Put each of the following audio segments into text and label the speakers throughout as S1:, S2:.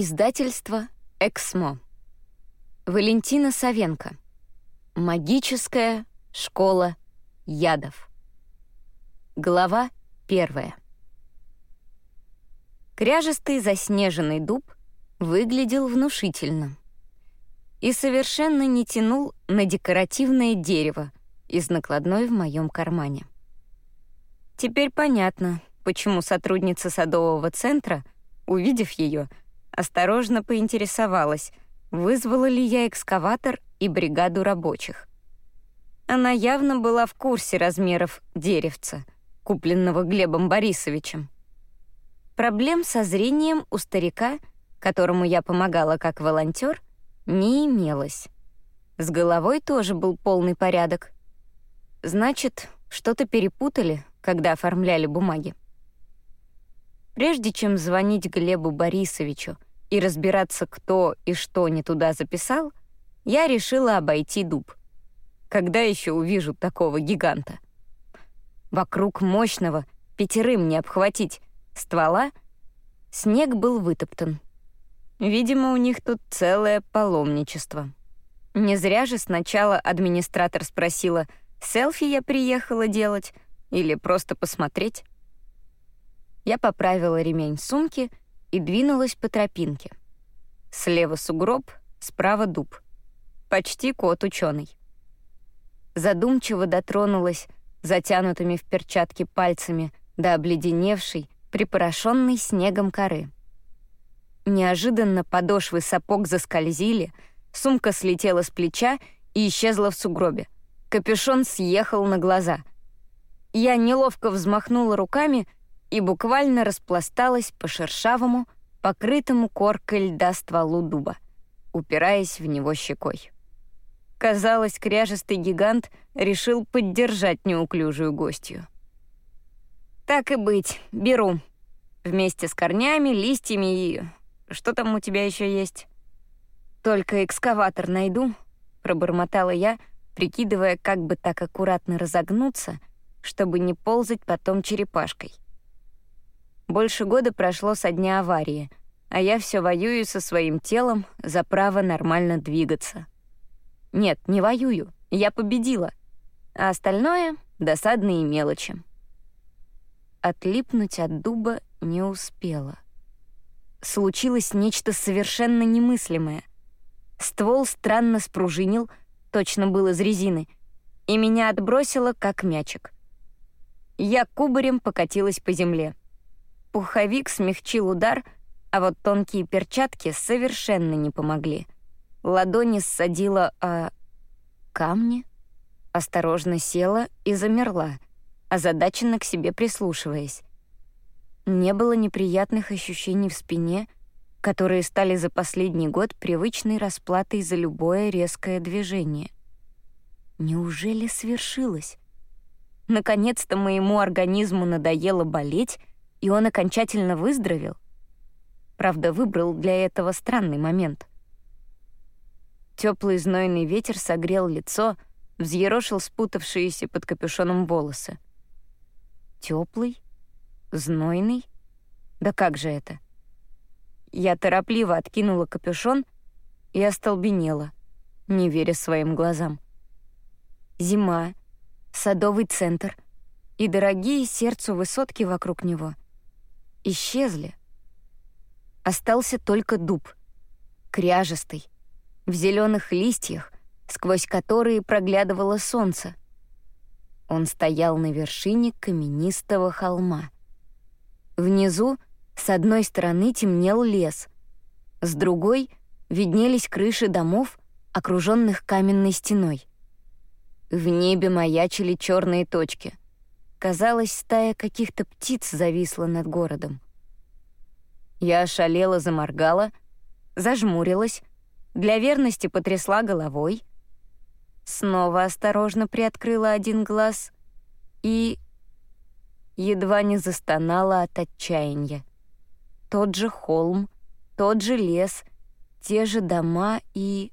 S1: Издательство «Эксмо». Валентина Савенко. Магическая школа ядов. Глава первая. Кряжестый заснеженный дуб выглядел внушительно и совершенно не тянул на декоративное дерево из накладной в моем кармане. Теперь понятно, почему сотрудница садового центра, увидев ее, осторожно поинтересовалась, вызвала ли я экскаватор и бригаду рабочих. Она явно была в курсе размеров деревца, купленного Глебом Борисовичем. Проблем со зрением у старика, которому я помогала как волонтер, не имелось. С головой тоже был полный порядок. Значит, что-то перепутали, когда оформляли бумаги. Прежде чем звонить Глебу Борисовичу и разбираться, кто и что не туда записал, я решила обойти дуб. Когда еще увижу такого гиганта? Вокруг мощного, пятерым не обхватить, ствола снег был вытоптан. Видимо, у них тут целое паломничество. Не зря же сначала администратор спросила, селфи я приехала делать или просто посмотреть. Я поправила ремень сумки и двинулась по тропинке. Слева сугроб, справа дуб. Почти кот ученый. Задумчиво дотронулась затянутыми в перчатки пальцами до обледеневшей, припорошенной снегом коры. Неожиданно подошвы сапог заскользили, сумка слетела с плеча и исчезла в сугробе. Капюшон съехал на глаза. Я неловко взмахнула руками и буквально распласталась по шершавому, покрытому коркой льда стволу дуба, упираясь в него щекой. Казалось, кряжестый гигант решил поддержать неуклюжую гостью. «Так и быть, беру. Вместе с корнями, листьями и... Что там у тебя еще есть?» «Только экскаватор найду», — пробормотала я, прикидывая, как бы так аккуратно разогнуться, чтобы не ползать потом черепашкой. Больше года прошло со дня аварии, а я все воюю со своим телом за право нормально двигаться. Нет, не воюю, я победила. А остальное — досадные мелочи. Отлипнуть от дуба не успела. Случилось нечто совершенно немыслимое. Ствол странно спружинил, точно был из резины, и меня отбросило, как мячик. Я кубарем покатилась по земле — Пуховик смягчил удар, а вот тонкие перчатки совершенно не помогли. Ладони ссадила о... камни? Осторожно села и замерла, озадаченно к себе прислушиваясь. Не было неприятных ощущений в спине, которые стали за последний год привычной расплатой за любое резкое движение. Неужели свершилось? Наконец-то моему организму надоело болеть, и он окончательно выздоровел. Правда, выбрал для этого странный момент. Теплый знойный ветер согрел лицо, взъерошил спутавшиеся под капюшоном волосы. Теплый, знойный? Да как же это? Я торопливо откинула капюшон и остолбенела, не веря своим глазам. Зима, садовый центр и дорогие сердцу высотки вокруг него — исчезли. Остался только дуб, кряжестый, в зеленых листьях, сквозь которые проглядывало солнце. Он стоял на вершине каменистого холма. Внизу с одной стороны темнел лес, с другой виднелись крыши домов, окруженных каменной стеной. В небе маячили черные точки — Казалось, стая каких-то птиц зависла над городом. Я ошалела, заморгала, зажмурилась, для верности потрясла головой, снова осторожно приоткрыла один глаз и... едва не застонала от отчаяния. Тот же холм, тот же лес, те же дома и...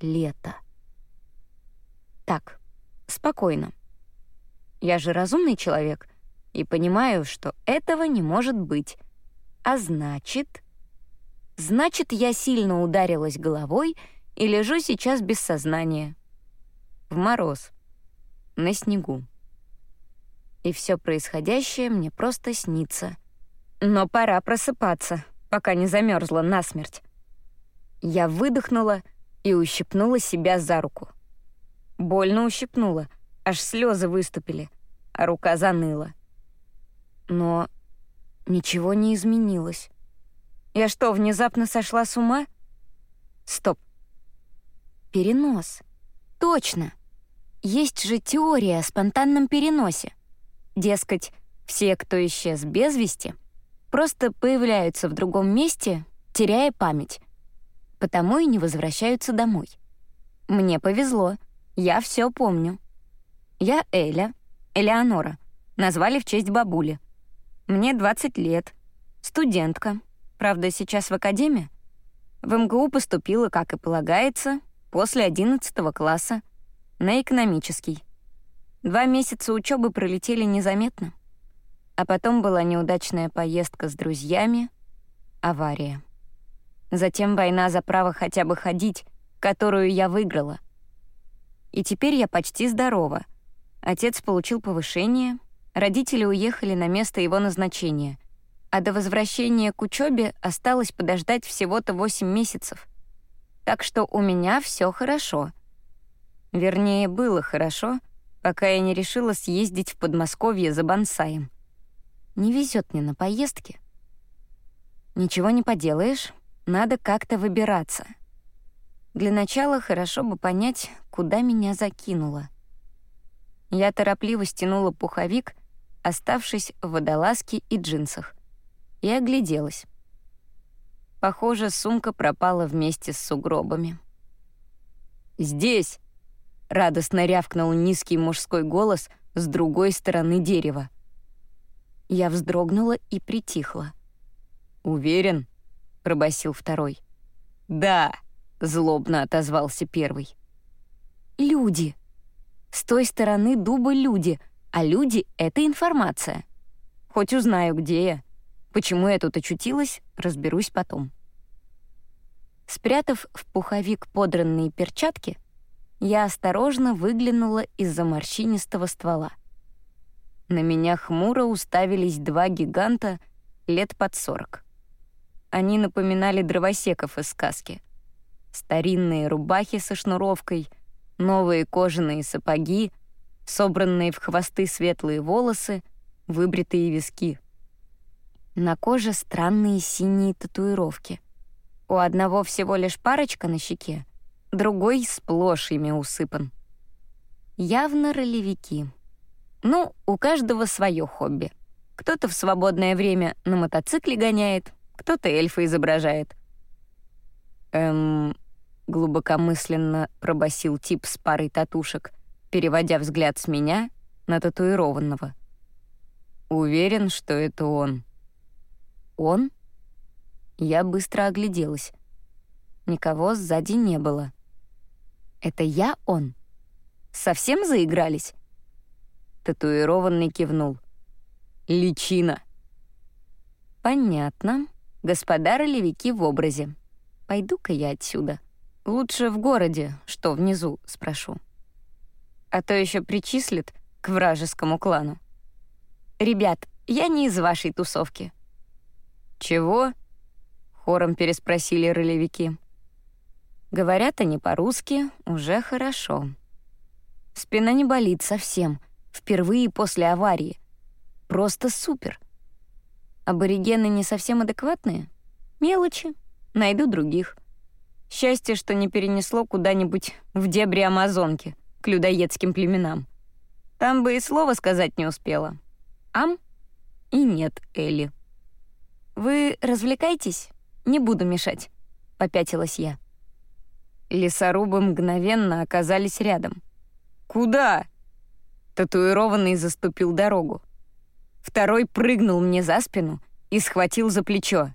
S1: лето. Так, спокойно. Я же разумный человек и понимаю, что этого не может быть. А значит... Значит, я сильно ударилась головой и лежу сейчас без сознания. В мороз. На снегу. И все происходящее мне просто снится. Но пора просыпаться, пока не замерзла насмерть. Я выдохнула и ущипнула себя за руку. Больно ущипнула, аж слезы выступили, а рука заныла. Но ничего не изменилось. Я что, внезапно сошла с ума? Стоп. Перенос. Точно. Есть же теория о спонтанном переносе. Дескать, все, кто исчез без вести, просто появляются в другом месте, теряя память. Потому и не возвращаются домой. Мне повезло, я все помню. Я Эля, Элеонора, назвали в честь бабули. Мне 20 лет, студентка, правда, сейчас в академии. В МГУ поступила, как и полагается, после 11 класса, на экономический. Два месяца учебы пролетели незаметно. А потом была неудачная поездка с друзьями, авария. Затем война за право хотя бы ходить, которую я выиграла. И теперь я почти здорова. Отец получил повышение, родители уехали на место его назначения, а до возвращения к учебе осталось подождать всего-то 8 месяцев. Так что у меня все хорошо. Вернее, было хорошо — пока я не решила съездить в Подмосковье за бонсаем. Не везет мне на поездки. Ничего не поделаешь, надо как-то выбираться. Для начала хорошо бы понять, куда меня закинуло. Я торопливо стянула пуховик, оставшись в водолазке и джинсах, и огляделась. Похоже, сумка пропала вместе с сугробами. «Здесь!» — радостно рявкнул низкий мужской голос с другой стороны дерева. Я вздрогнула и притихла. «Уверен?» — пробасил второй. «Да», — злобно отозвался первый. «Люди. С той стороны дуба люди, а люди — это информация. Хоть узнаю, где я. Почему я тут очутилась, разберусь потом». Спрятав в пуховик подранные перчатки, я осторожно выглянула из-за морщинистого ствола. На меня хмуро уставились два гиганта лет под сорок. Они напоминали дровосеков из сказки. Старинные рубахи со шнуровкой, новые кожаные сапоги, собранные в хвосты светлые волосы, выбритые виски. На коже странные синие татуировки. У одного всего лишь парочка на щеке — другой сплошь ими усыпан. Явно ролевики. Ну, у каждого свое хобби. Кто-то в свободное время на мотоцикле гоняет, кто-то эльфа изображает. Эм, глубокомысленно пробасил тип с парой татушек, переводя взгляд с меня на татуированного. Уверен, что это он. Он? Я быстро огляделась. Никого сзади не было. Это я он? Совсем заигрались? Татуированный кивнул. Личина. Понятно. Господа ролевики в образе. Пойду-ка я отсюда. Лучше в городе, что внизу, спрошу. А то еще причислят к вражескому клану. Ребят, я не из вашей тусовки. Чего? Хором переспросили ролевики. Говорят они по-русски, уже хорошо. Спина не болит совсем, впервые после аварии. Просто супер. Аборигены не совсем адекватные? Мелочи. Найду других. Счастье, что не перенесло куда-нибудь в дебри Амазонки, к людоедским племенам. Там бы и слова сказать не успела. Ам? И нет, Элли. «Вы развлекайтесь? Не буду мешать», — попятилась я. Лесорубы мгновенно оказались рядом. «Куда?» Татуированный заступил дорогу. Второй прыгнул мне за спину и схватил за плечо.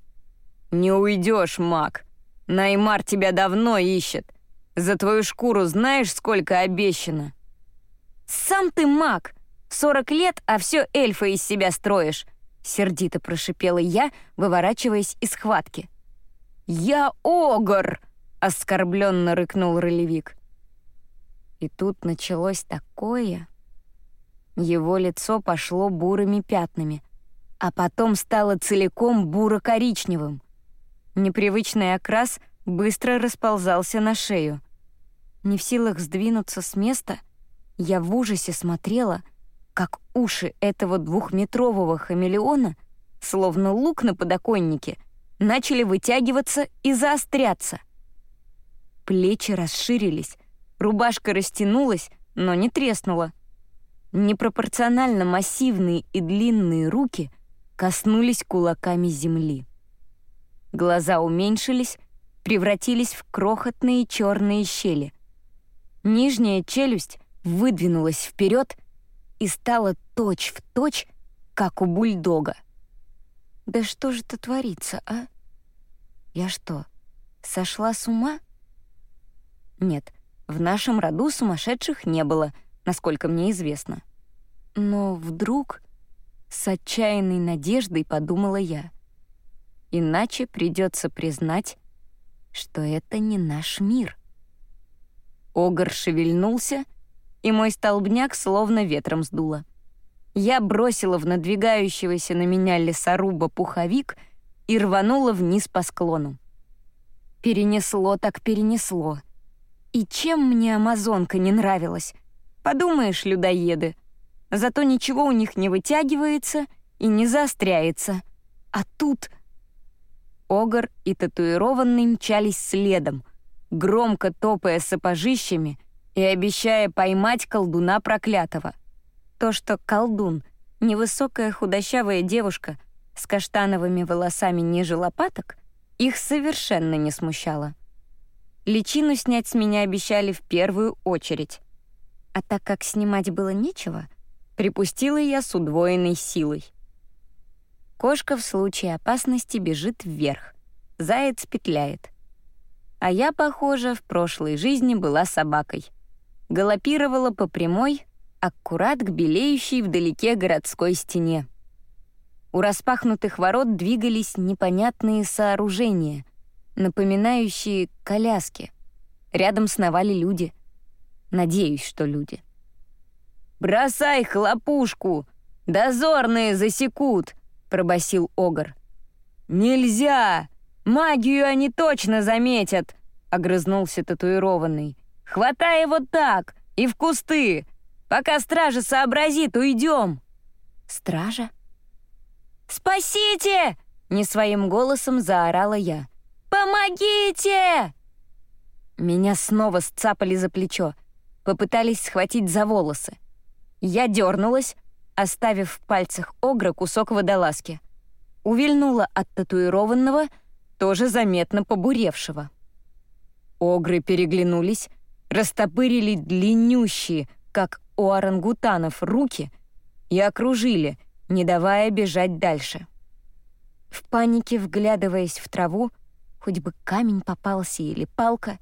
S1: «Не уйдешь, маг. Наймар тебя давно ищет. За твою шкуру знаешь, сколько обещано?» «Сам ты маг! Сорок лет, а все эльфа из себя строишь!» Сердито прошипела я, выворачиваясь из схватки. «Я огр!» — оскорбленно рыкнул ролевик. И тут началось такое. Его лицо пошло бурыми пятнами, а потом стало целиком буро-коричневым. Непривычный окрас быстро расползался на шею. Не в силах сдвинуться с места, я в ужасе смотрела, как уши этого двухметрового хамелеона, словно лук на подоконнике, начали вытягиваться и заостряться. Плечи расширились, рубашка растянулась, но не треснула. Непропорционально массивные и длинные руки коснулись кулаками земли. Глаза уменьшились, превратились в крохотные черные щели. Нижняя челюсть выдвинулась вперед и стала точь-в-точь, точь, как у бульдога. Да что же это творится, а? Я что, сошла с ума? Нет, в нашем роду сумасшедших не было, насколько мне известно. Но вдруг с отчаянной надеждой подумала я. Иначе придется признать, что это не наш мир. Огр шевельнулся, и мой столбняк словно ветром сдуло. Я бросила в надвигающегося на меня лесоруба пуховик и рванула вниз по склону. Перенесло так перенесло. И чем мне амазонка не нравилась? Подумаешь, людоеды. Зато ничего у них не вытягивается и не заостряется. А тут... Огр и татуированный мчались следом, громко топая сапожищами и обещая поймать колдуна проклятого. То, что колдун — невысокая худощавая девушка с каштановыми волосами ниже лопаток, их совершенно не смущало. Личину снять с меня обещали в первую очередь. А так как снимать было нечего, припустила я с удвоенной силой. Кошка в случае опасности бежит вверх, заяц петляет. А я, похоже, в прошлой жизни была собакой. Галопировала по прямой, аккурат к белеющей вдалеке городской стене. У распахнутых ворот двигались непонятные сооружения, напоминающие коляски. Рядом сновали люди. Надеюсь, что люди. «Бросай хлопушку! Дозорные засекут!» — пробасил Огр. «Нельзя! Магию они точно заметят!» — огрызнулся татуированный. «Хватай его так! И в кусты! Пока стража сообразит, уйдем!» «Стража?» «Спасите!» — не своим голосом заорала я. «Помогите!» Меня снова сцапали за плечо, попытались схватить за волосы. Я дернулась, оставив в пальцах огра кусок водолазки. Увильнула от татуированного, тоже заметно побуревшего. Огры переглянулись, растопырили длиннющие, как у орангутанов руки и окружили, не давая бежать дальше. В панике, вглядываясь в траву, хоть бы камень попался или палка,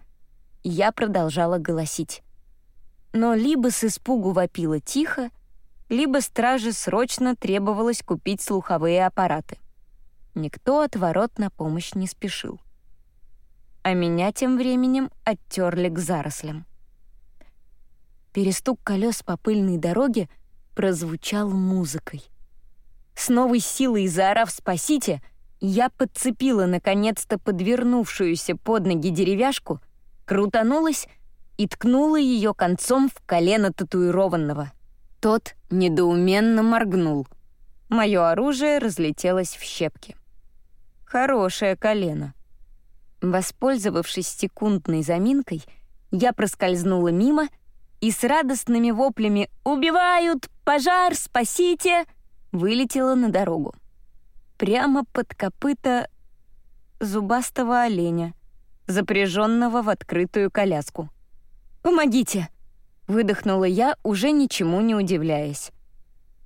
S1: я продолжала голосить. Но либо с испугу вопила тихо, либо страже срочно требовалось купить слуховые аппараты. Никто от ворот на помощь не спешил. А меня тем временем оттерли к зарослям. Перестук колес по пыльной дороге прозвучал музыкой. С новой силой заорав «Спасите!», я подцепила наконец-то подвернувшуюся под ноги деревяшку, крутанулась и ткнула ее концом в колено татуированного. Тот недоуменно моргнул. Мое оружие разлетелось в щепки. Хорошее колено. Воспользовавшись секундной заминкой, я проскользнула мимо — и с радостными воплями «Убивают! Пожар! Спасите!» вылетела на дорогу. Прямо под копыта зубастого оленя, запряженного в открытую коляску. «Помогите!» — выдохнула я, уже ничему не удивляясь.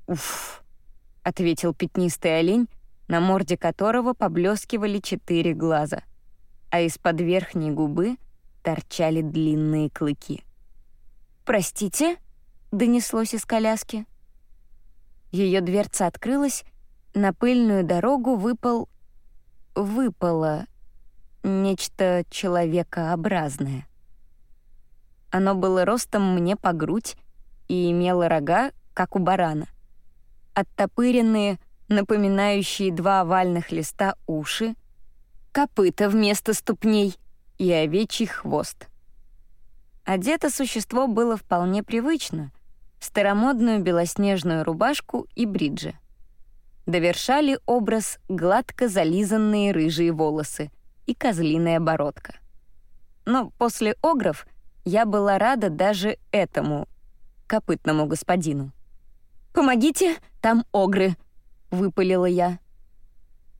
S1: «Уф!» — ответил пятнистый олень, на морде которого поблескивали четыре глаза, а из-под верхней губы торчали длинные клыки. «Простите?» — донеслось из коляски. Ее дверца открылась, на пыльную дорогу выпал... выпало... нечто человекообразное. Оно было ростом мне по грудь и имело рога, как у барана. Оттопыренные, напоминающие два овальных листа уши, копыта вместо ступней и овечий хвост. Одето существо было вполне привычно — старомодную белоснежную рубашку и бриджи. Довершали образ гладко зализанные рыжие волосы и козлиная бородка. Но после огров я была рада даже этому копытному господину. «Помогите, там огры!» — выпалила я.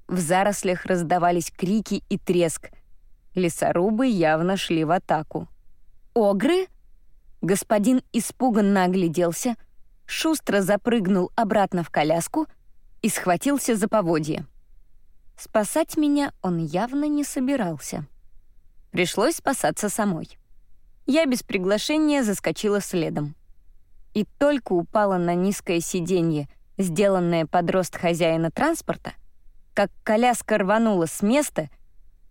S1: В зарослях раздавались крики и треск. Лесорубы явно шли в атаку. «Огры?» Господин испуганно огляделся, шустро запрыгнул обратно в коляску и схватился за поводье. Спасать меня он явно не собирался. Пришлось спасаться самой. Я без приглашения заскочила следом. И только упала на низкое сиденье, сделанное под рост хозяина транспорта, как коляска рванула с места,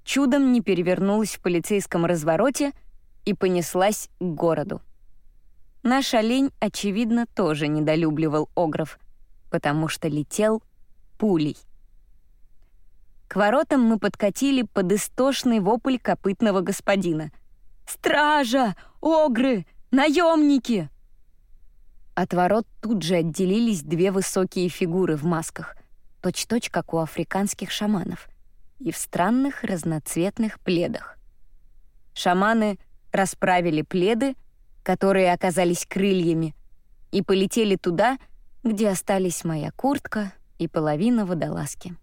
S1: чудом не перевернулась в полицейском развороте и понеслась к городу. Наш олень, очевидно, тоже недолюбливал Огров, потому что летел пулей. К воротам мы подкатили под истошный вопль копытного господина. «Стража! Огры! Наемники!» От ворот тут же отделились две высокие фигуры в масках, точь-точь, как у африканских шаманов, и в странных разноцветных пледах. Шаманы расправили пледы, которые оказались крыльями, и полетели туда, где остались моя куртка и половина водолазки.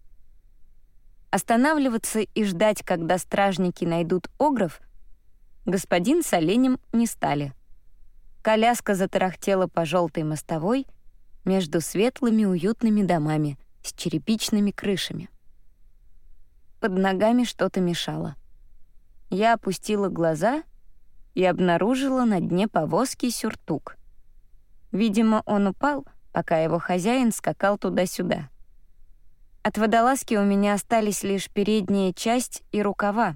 S1: Останавливаться и ждать, когда стражники найдут огров, господин с оленем не стали. Коляска затарахтела по желтой мостовой между светлыми уютными домами с черепичными крышами. Под ногами что-то мешало. Я опустила глаза и обнаружила на дне повозки сюртук. Видимо, он упал, пока его хозяин скакал туда-сюда. От водолазки у меня остались лишь передняя часть и рукава,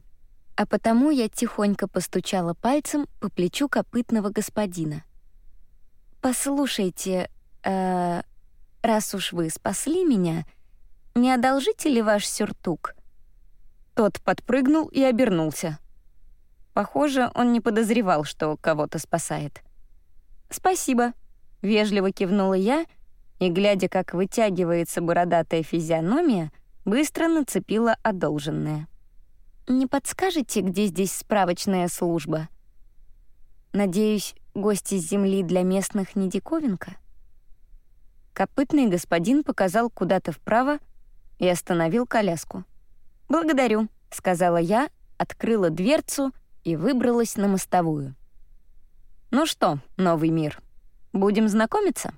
S1: а потому я тихонько постучала пальцем по плечу копытного господина. «Послушайте, э, раз уж вы спасли меня, не одолжите ли ваш сюртук?» Тот подпрыгнул и обернулся. Похоже, он не подозревал, что кого-то спасает. «Спасибо», — вежливо кивнула я — и, глядя, как вытягивается бородатая физиономия, быстро нацепила одолженное. «Не подскажете, где здесь справочная служба? Надеюсь, гости с земли для местных не диковинка?» Копытный господин показал куда-то вправо и остановил коляску. «Благодарю», — сказала я, открыла дверцу и выбралась на мостовую. «Ну что, новый мир, будем знакомиться?»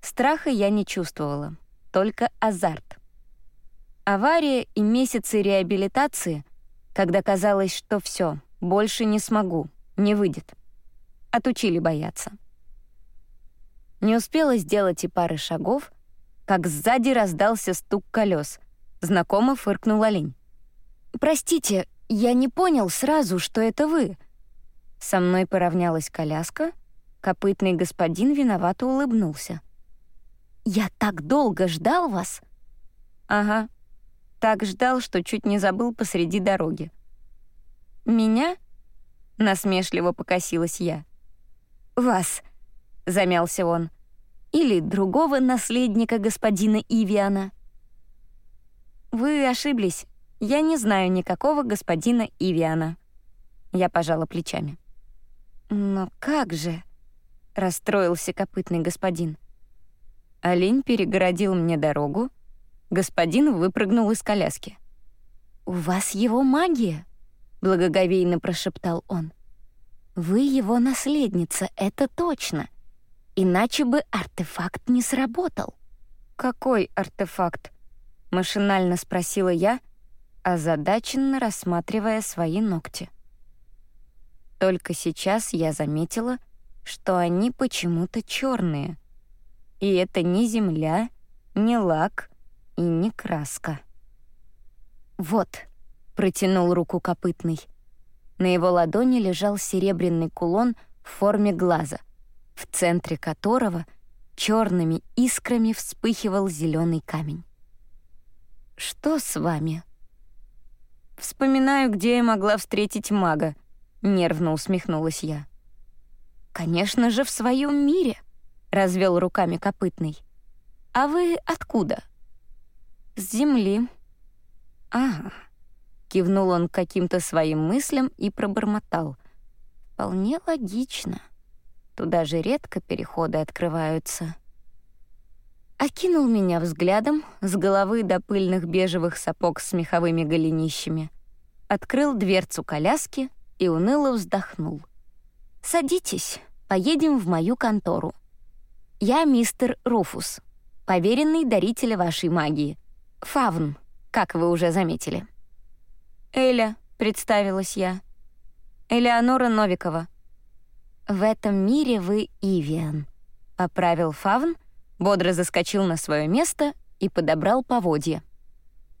S1: Страха я не чувствовала, только азарт. Авария и месяцы реабилитации, когда казалось, что все, больше не смогу, не выйдет. Отучили бояться. Не успела сделать и пары шагов, как сзади раздался стук колес. Знакомо фыркнул олень. «Простите, я не понял сразу, что это вы». Со мной поравнялась коляска, копытный господин виновато улыбнулся. «Я так долго ждал вас!» «Ага, так ждал, что чуть не забыл посреди дороги». «Меня?» — насмешливо покосилась я. «Вас», — замялся он, — «или другого наследника господина Ивиана». «Вы ошиблись. Я не знаю никакого господина Ивиана». Я пожала плечами. «Но как же?» — расстроился копытный господин. Олень перегородил мне дорогу. Господин выпрыгнул из коляски. «У вас его магия», — благоговейно прошептал он. «Вы его наследница, это точно. Иначе бы артефакт не сработал». «Какой артефакт?» — машинально спросила я, озадаченно рассматривая свои ногти. Только сейчас я заметила, что они почему-то черные — и это не земля, не лак и не краска. Вот. протянул руку копытный. На его ладони лежал серебряный кулон в форме глаза, в центре которого черными искрами вспыхивал зеленый камень. «Что с вами?» «Вспоминаю, где я могла встретить мага», — нервно усмехнулась я. «Конечно же, в своем мире», — развел руками копытный. «А вы откуда?» «С земли». «Ага», — кивнул он каким-то своим мыслям и пробормотал. «Вполне логично. Туда же редко переходы открываются». Окинул меня взглядом с головы до пыльных бежевых сапог с меховыми голенищами, открыл дверцу коляски и уныло вздохнул. «Садитесь, поедем в мою контору. Я мистер Руфус, поверенный даритель вашей магии. Фавн, как вы уже заметили». «Эля», — представилась я. «Элеонора Новикова». «В этом мире вы Ивиан», — поправил Фавн, бодро заскочил на свое место и подобрал поводья.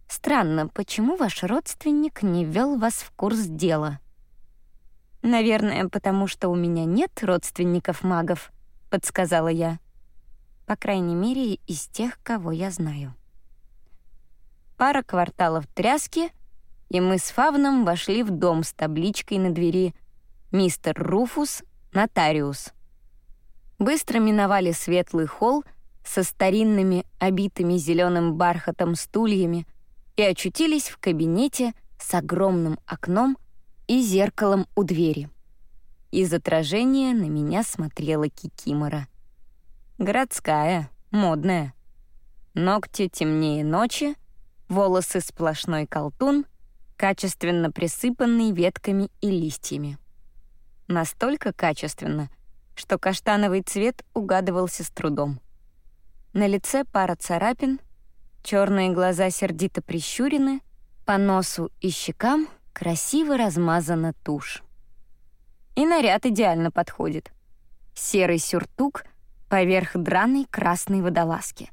S1: «Странно, почему ваш родственник не ввел вас в курс дела?» «Наверное, потому что у меня нет родственников-магов», — подсказала я. «По крайней мере, из тех, кого я знаю». Пара кварталов тряски, и мы с Фавном вошли в дом с табличкой на двери «Мистер Руфус, нотариус». Быстро миновали светлый холл со старинными, обитыми зеленым бархатом стульями и очутились в кабинете с огромным окном и зеркалом у двери. Из отражения на меня смотрела Кикимора. Городская, модная. Ногти темнее ночи, волосы сплошной колтун, качественно присыпанный ветками и листьями. Настолько качественно, что каштановый цвет угадывался с трудом. На лице пара царапин, черные глаза сердито прищурены, по носу и щекам красиво размазана тушь. И наряд идеально подходит. Серый сюртук поверх драной красной водолазки,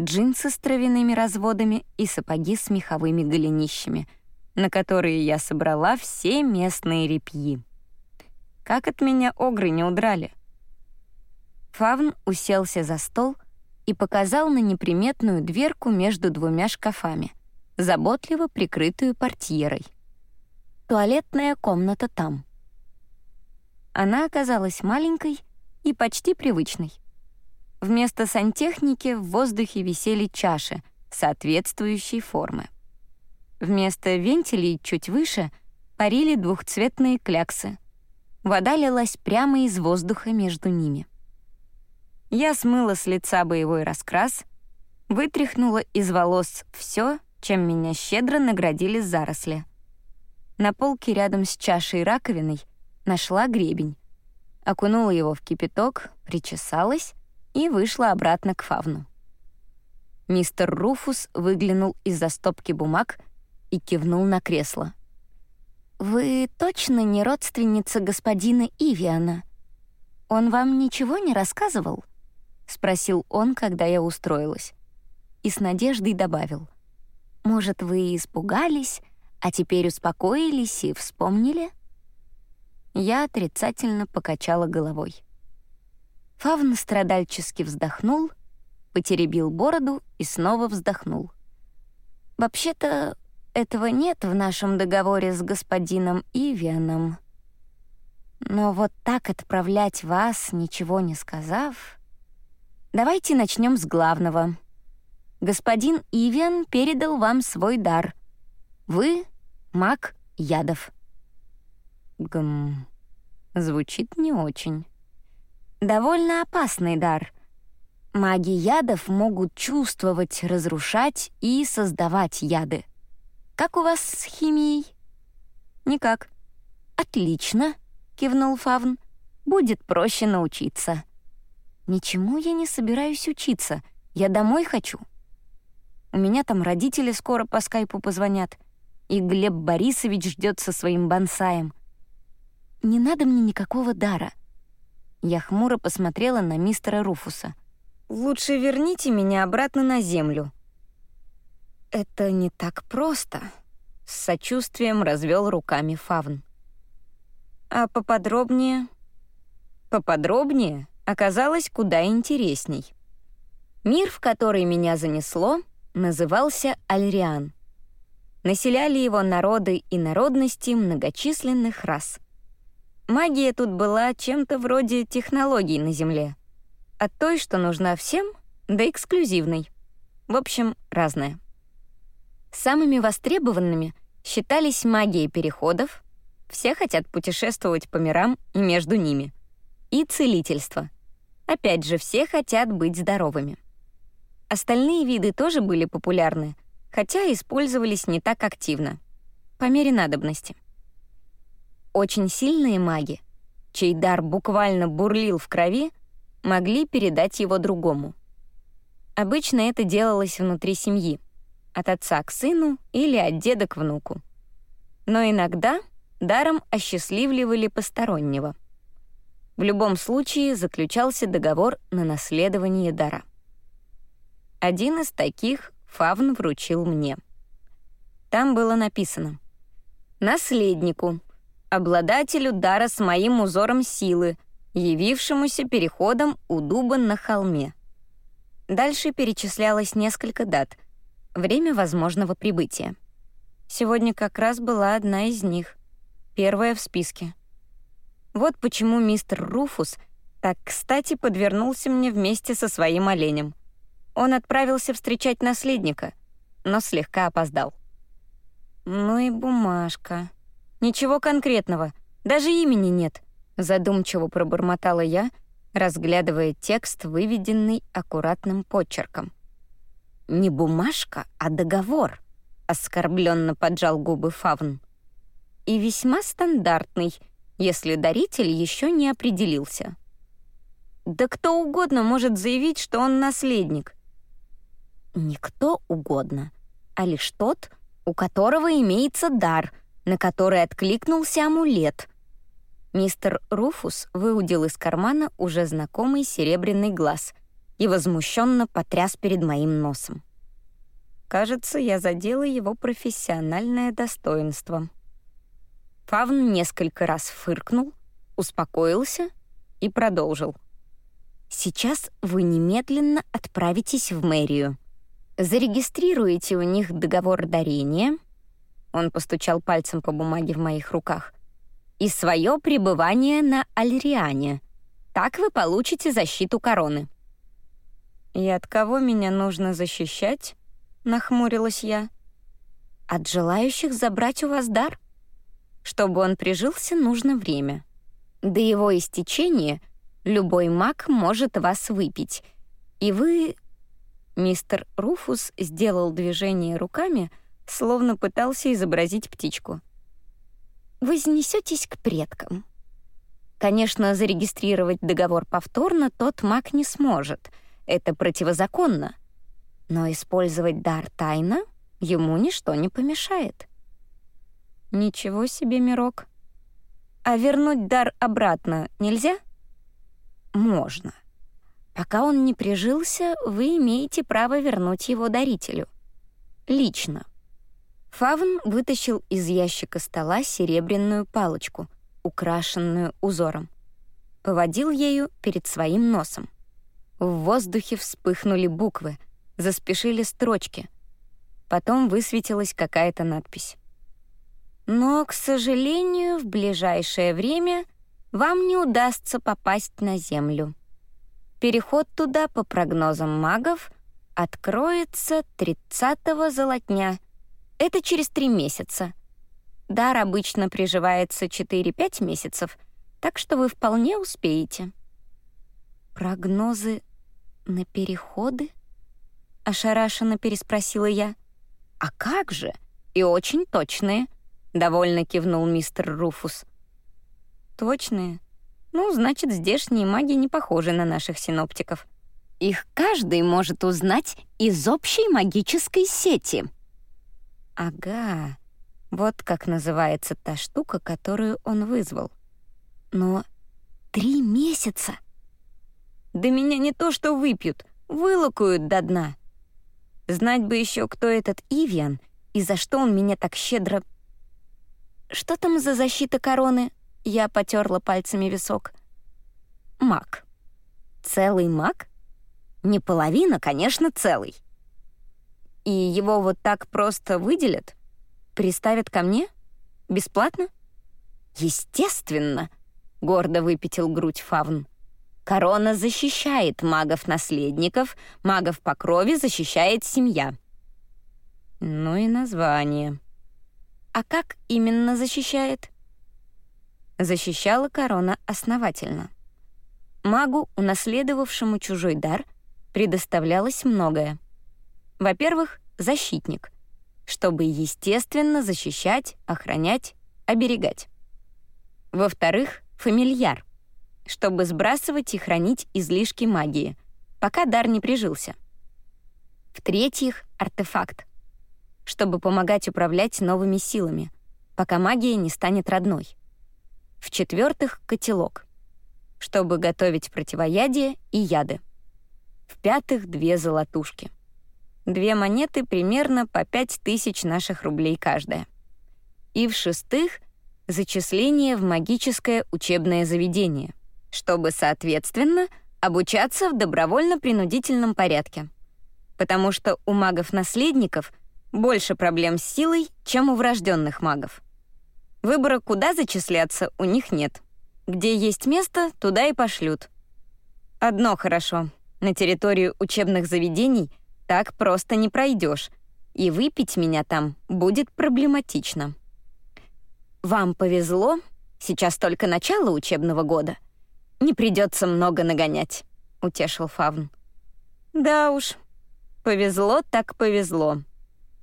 S1: джинсы с травяными разводами и сапоги с меховыми голенищами, на которые я собрала все местные репьи. Как от меня огры не удрали. Фавн уселся за стол — и показал на неприметную дверку между двумя шкафами, заботливо прикрытую портьерой. Туалетная комната там. Она оказалась маленькой и почти привычной. Вместо сантехники в воздухе висели чаши соответствующей формы. Вместо вентилей чуть выше парили двухцветные кляксы. Вода лилась прямо из воздуха между ними. Я смыла с лица боевой раскрас, вытряхнула из волос все, чем меня щедро наградили заросли. На полке рядом с чашей раковиной нашла гребень, окунула его в кипяток, причесалась и вышла обратно к фавну. Мистер Руфус выглянул из-за стопки бумаг и кивнул на кресло. «Вы точно не родственница господина Ивиана? Он вам ничего не рассказывал?» — спросил он, когда я устроилась. И с надеждой добавил. «Может, вы испугались, а теперь успокоились и вспомнили?» Я отрицательно покачала головой. Фавн страдальчески вздохнул, потеребил бороду и снова вздохнул. «Вообще-то этого нет в нашем договоре с господином Ивианом. Но вот так отправлять вас, ничего не сказав...» Давайте начнем с главного. Господин Ивиан передал вам свой дар. Вы — маг ядов. Гм, звучит не очень. Довольно опасный дар. Маги ядов могут чувствовать, разрушать и создавать яды. Как у вас с химией? Никак. Отлично, кивнул Фавн. Будет проще научиться. Ничему я не собираюсь учиться. Я домой хочу. У меня там родители скоро по скайпу позвонят, и Глеб Борисович ждет со своим бонсаем. Не надо мне никакого дара. Я хмуро посмотрела на мистера Руфуса. «Лучше верните меня обратно на землю». «Это не так просто», — с сочувствием развел руками Фавн. А поподробнее? Поподробнее оказалось куда интересней. Мир, в который меня занесло, назывался Альриан. Населяли его народы и народности многочисленных рас. Магия тут была чем-то вроде технологий на Земле. От той, что нужна всем, до эксклюзивной. В общем, разная. Самыми востребованными считались магия переходов, все хотят путешествовать по мирам и между ними, и целительство. Опять же, все хотят быть здоровыми. Остальные виды тоже были популярны, хотя использовались не так активно, по мере надобности. Очень сильные маги, чей дар буквально бурлил в крови, могли передать его другому. Обычно это делалось внутри семьи, от отца к сыну или от деда к внуку. Но иногда даром осчастливливали постороннего. В любом случае заключался договор на наследование дара. Один из таких Фавн вручил мне. Там было написано «Наследнику, обладателю дара с моим узором силы, явившемуся переходом у дуба на холме». Дальше перечислялось несколько дат, время возможного прибытия. Сегодня как раз была одна из них, первая в списке. Вот почему мистер Руфус так кстати подвернулся мне вместе со своим оленем. Он отправился встречать наследника, но слегка опоздал. Ну и бумажка. Ничего конкретного, даже имени нет, задумчиво пробормотала я, разглядывая текст, выведенный аккуратным почерком. Не бумажка, а договор, оскорбленно поджал губы Фавн. И весьма стандартный, если даритель еще не определился. Да кто угодно может заявить, что он наследник. Не кто угодно, а лишь тот, у которого имеется дар, на который откликнулся амулет. Мистер Руфус выудил из кармана уже знакомый серебряный глаз и возмущенно потряс перед моим носом. Кажется, я задела его профессиональное достоинство. Фавн несколько раз фыркнул, успокоился и продолжил. «Сейчас вы немедленно отправитесь в мэрию. Зарегистрируете у них договор дарения». Он постучал пальцем по бумаге в моих руках. «И свое пребывание на Альриане. Так вы получите защиту короны». «И от кого меня нужно защищать?» — нахмурилась я. «От желающих забрать у вас дар?» Чтобы он прижился, нужно время. До его истечения любой маг может вас выпить, и вы... Мистер Руфус сделал движение руками, словно пытался изобразить птичку. Вознесетесь к предкам. Конечно, зарегистрировать договор повторно тот маг не сможет. Это противозаконно. Но использовать дар тайно ему ничто не помешает. Ничего себе, мирок. А вернуть дар обратно нельзя? Можно. Пока он не прижился, вы имеете право вернуть его дарителю. Лично. Фавн вытащил из ящика стола серебряную палочку, украшенную узором. Поводил ею перед своим носом. В воздухе вспыхнули буквы, заспешили строчки. Потом высветилась какая-то надпись. Но, к сожалению, в ближайшее время вам не удастся попасть на Землю. Переход туда, по прогнозам магов, откроется 30-го золотня. Это через три месяца. Дар обычно приживается 4-5 месяцев, так что вы вполне успеете. «Прогнозы на переходы?» — ошарашенно переспросила я. «А как же? И очень точные». — довольно кивнул мистер Руфус. «Точные? Ну, значит, здешние маги не похожи на наших синоптиков. Их каждый может узнать из общей магической сети». «Ага, вот как называется та штука, которую он вызвал. Но три месяца? Да меня не то что выпьют, вылокают до дна. Знать бы еще, кто этот Ивиан и за что он меня так щедро... Что там за защита короны? Я потерла пальцами висок. Маг. Целый маг? Не половина, конечно, целый. И его вот так просто выделят? Приставят ко мне? Бесплатно? Естественно, гордо выпятил грудь Фавн. Корона защищает магов-наследников, магов по крови защищает семья. Ну и название. А как именно защищает? Защищала корона основательно. Магу, унаследовавшему чужой дар, предоставлялось многое. Во-первых, защитник, чтобы, естественно, защищать, охранять, оберегать. Во-вторых, фамильяр, чтобы сбрасывать и хранить излишки магии, пока дар не прижился. В-третьих, артефакт, чтобы помогать управлять новыми силами, пока магия не станет родной. В-четвертых, котелок, чтобы готовить противоядие и яды. В-пятых, две золотушки. Две монеты примерно по пять тысяч наших рублей каждая. И в-шестых, зачисление в магическое учебное заведение, чтобы, соответственно, обучаться в добровольно-принудительном порядке. Потому что у магов-наследников больше проблем с силой, чем у врожденных магов. Выбора, куда зачисляться, у них нет. Где есть место, туда и пошлют. Одно хорошо. На территорию учебных заведений так просто не пройдешь, и выпить меня там будет проблематично. Вам повезло, сейчас только начало учебного года. Не придется много нагонять, утешил Фавн. Да уж, повезло так повезло.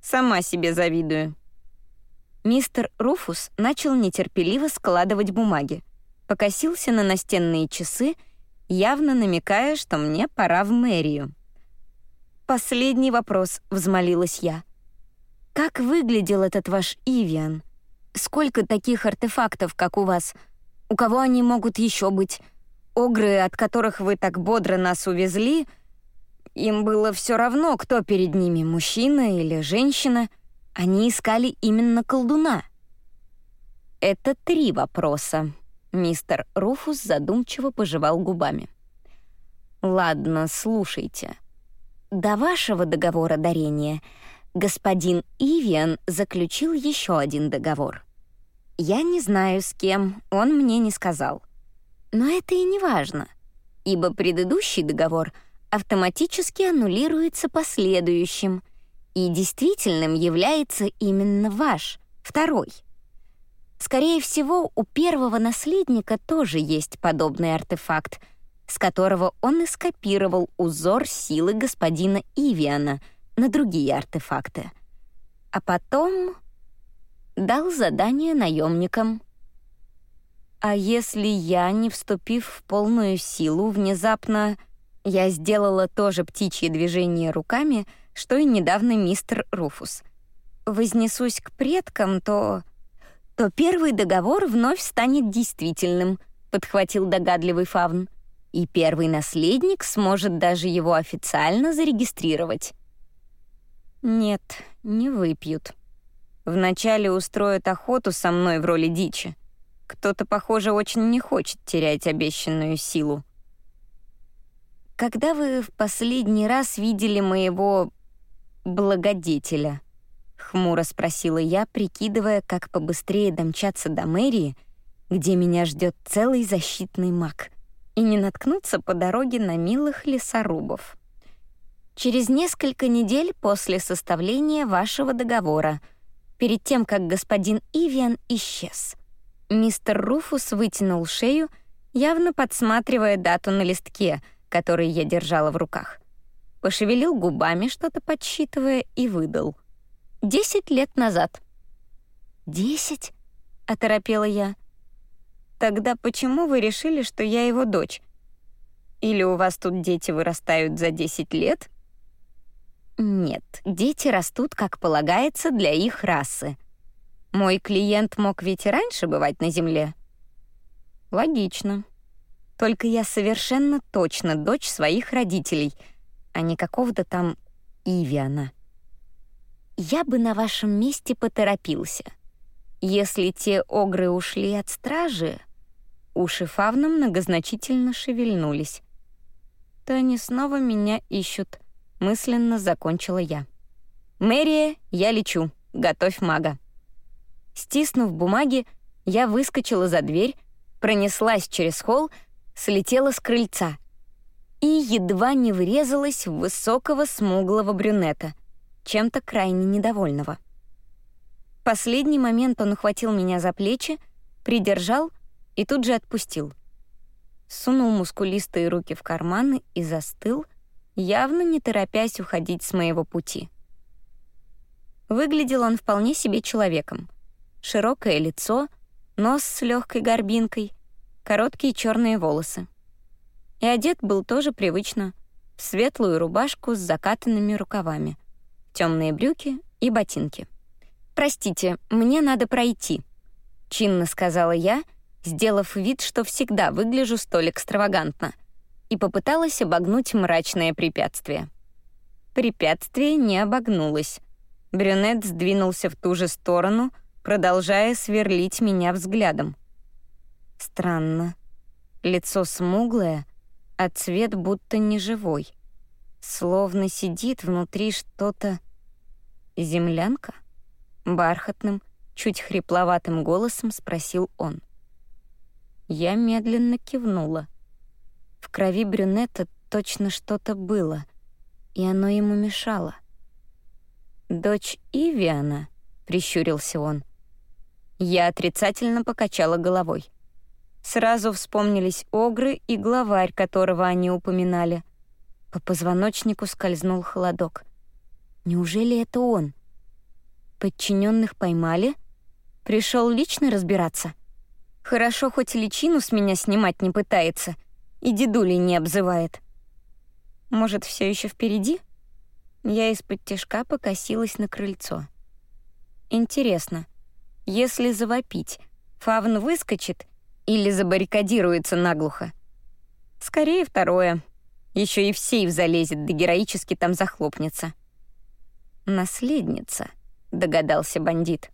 S1: Сама себе завидую. Мистер Руфус начал нетерпеливо складывать бумаги, покосился на настенные часы, явно намекая, что мне пора в мэрию. «Последний вопрос», — взмолилась я. «Как выглядел этот ваш Ивиан? Сколько таких артефактов, как у вас? У кого они могут еще быть? Огры, от которых вы так бодро нас увезли, им было все равно, кто перед ними, мужчина или женщина. Они искали именно колдуна. Это три вопроса. Мистер Руфус задумчиво пожевал губами. Ладно, слушайте. До вашего договора дарения господин Ивиан заключил еще один договор. Я не знаю, с кем, он мне не сказал. Но это и не важно, ибо предыдущий договор автоматически аннулируется последующим, и действительным является именно ваш, второй. Скорее всего, у первого наследника тоже есть подобный артефакт — с которого он и скопировал узор силы господина Ивиана на другие артефакты. А потом дал задание наемникам. А если я, не вступив в полную силу, внезапно... Я сделала тоже птичье движение руками, что и недавно мистер Руфус. Вознесусь к предкам, то... То первый договор вновь станет действительным, подхватил догадливый Фавн и первый наследник сможет даже его официально зарегистрировать. Нет, не выпьют. Вначале устроят охоту со мной в роли дичи. Кто-то, похоже, очень не хочет терять обещанную силу. Когда вы в последний раз видели моего благодетеля? Хмуро спросила я, прикидывая, как побыстрее домчаться до мэрии, где меня ждет целый защитный маг — и не наткнуться по дороге на милых лесорубов. Через несколько недель после составления вашего договора, перед тем, как господин Ивиан исчез. Мистер Руфус вытянул шею, явно подсматривая дату на листке, который я держала в руках. Пошевелил губами, что-то подсчитывая, и выдал. «Десять лет назад». «Десять?» — оторопела я. Тогда почему вы решили, что я его дочь? Или у вас тут дети вырастают за 10 лет? Нет, дети растут, как полагается, для их расы. Мой клиент мог ведь и раньше бывать на Земле. Логично. Только я совершенно точно дочь своих родителей, а не какого-то там Ивиана. я бы на вашем месте поторопился. Если те огры ушли от стражи, уши Фавна многозначительно шевельнулись. То они снова меня ищут, мысленно закончила я. «Мэрия, я лечу. Готовь мага». Стиснув бумаги, я выскочила за дверь, пронеслась через холл, слетела с крыльца и едва не врезалась в высокого смуглого брюнета, чем-то крайне недовольного. В последний момент он ухватил меня за плечи, придержал и тут же отпустил. Сунул мускулистые руки в карманы и застыл, явно не торопясь уходить с моего пути. Выглядел он вполне себе человеком. Широкое лицо, нос с легкой горбинкой, короткие черные волосы. И одет был тоже привычно, в светлую рубашку с закатанными рукавами, темные брюки и ботинки. «Простите, мне надо пройти», — чинно сказала я, сделав вид, что всегда выгляжу столь экстравагантно, и попыталась обогнуть мрачное препятствие. Препятствие не обогнулось. Брюнет сдвинулся в ту же сторону, продолжая сверлить меня взглядом. Странно. Лицо смуглое, а цвет будто неживой. Словно сидит внутри что-то... Землянка? Бархатным, чуть хрипловатым голосом спросил он. Я медленно кивнула. В крови брюнета точно что-то было, и оно ему мешало — «Дочь Ивиана», — прищурился он. Я отрицательно покачала головой. Сразу вспомнились огры и главарь, которого они упоминали. По позвоночнику скользнул холодок. Неужели это он? Подчиненных поймали? Пришел лично разбираться? Хорошо, хоть личину с меня снимать не пытается и дедулей не обзывает. Может, все еще впереди? Я из-под тяжка покосилась на крыльцо. Интересно, если завопить, фавн выскочит или забаррикадируется наглухо? Скорее второе. Еще и в сейф залезет, да героически там захлопнется. «Наследница», — догадался бандит.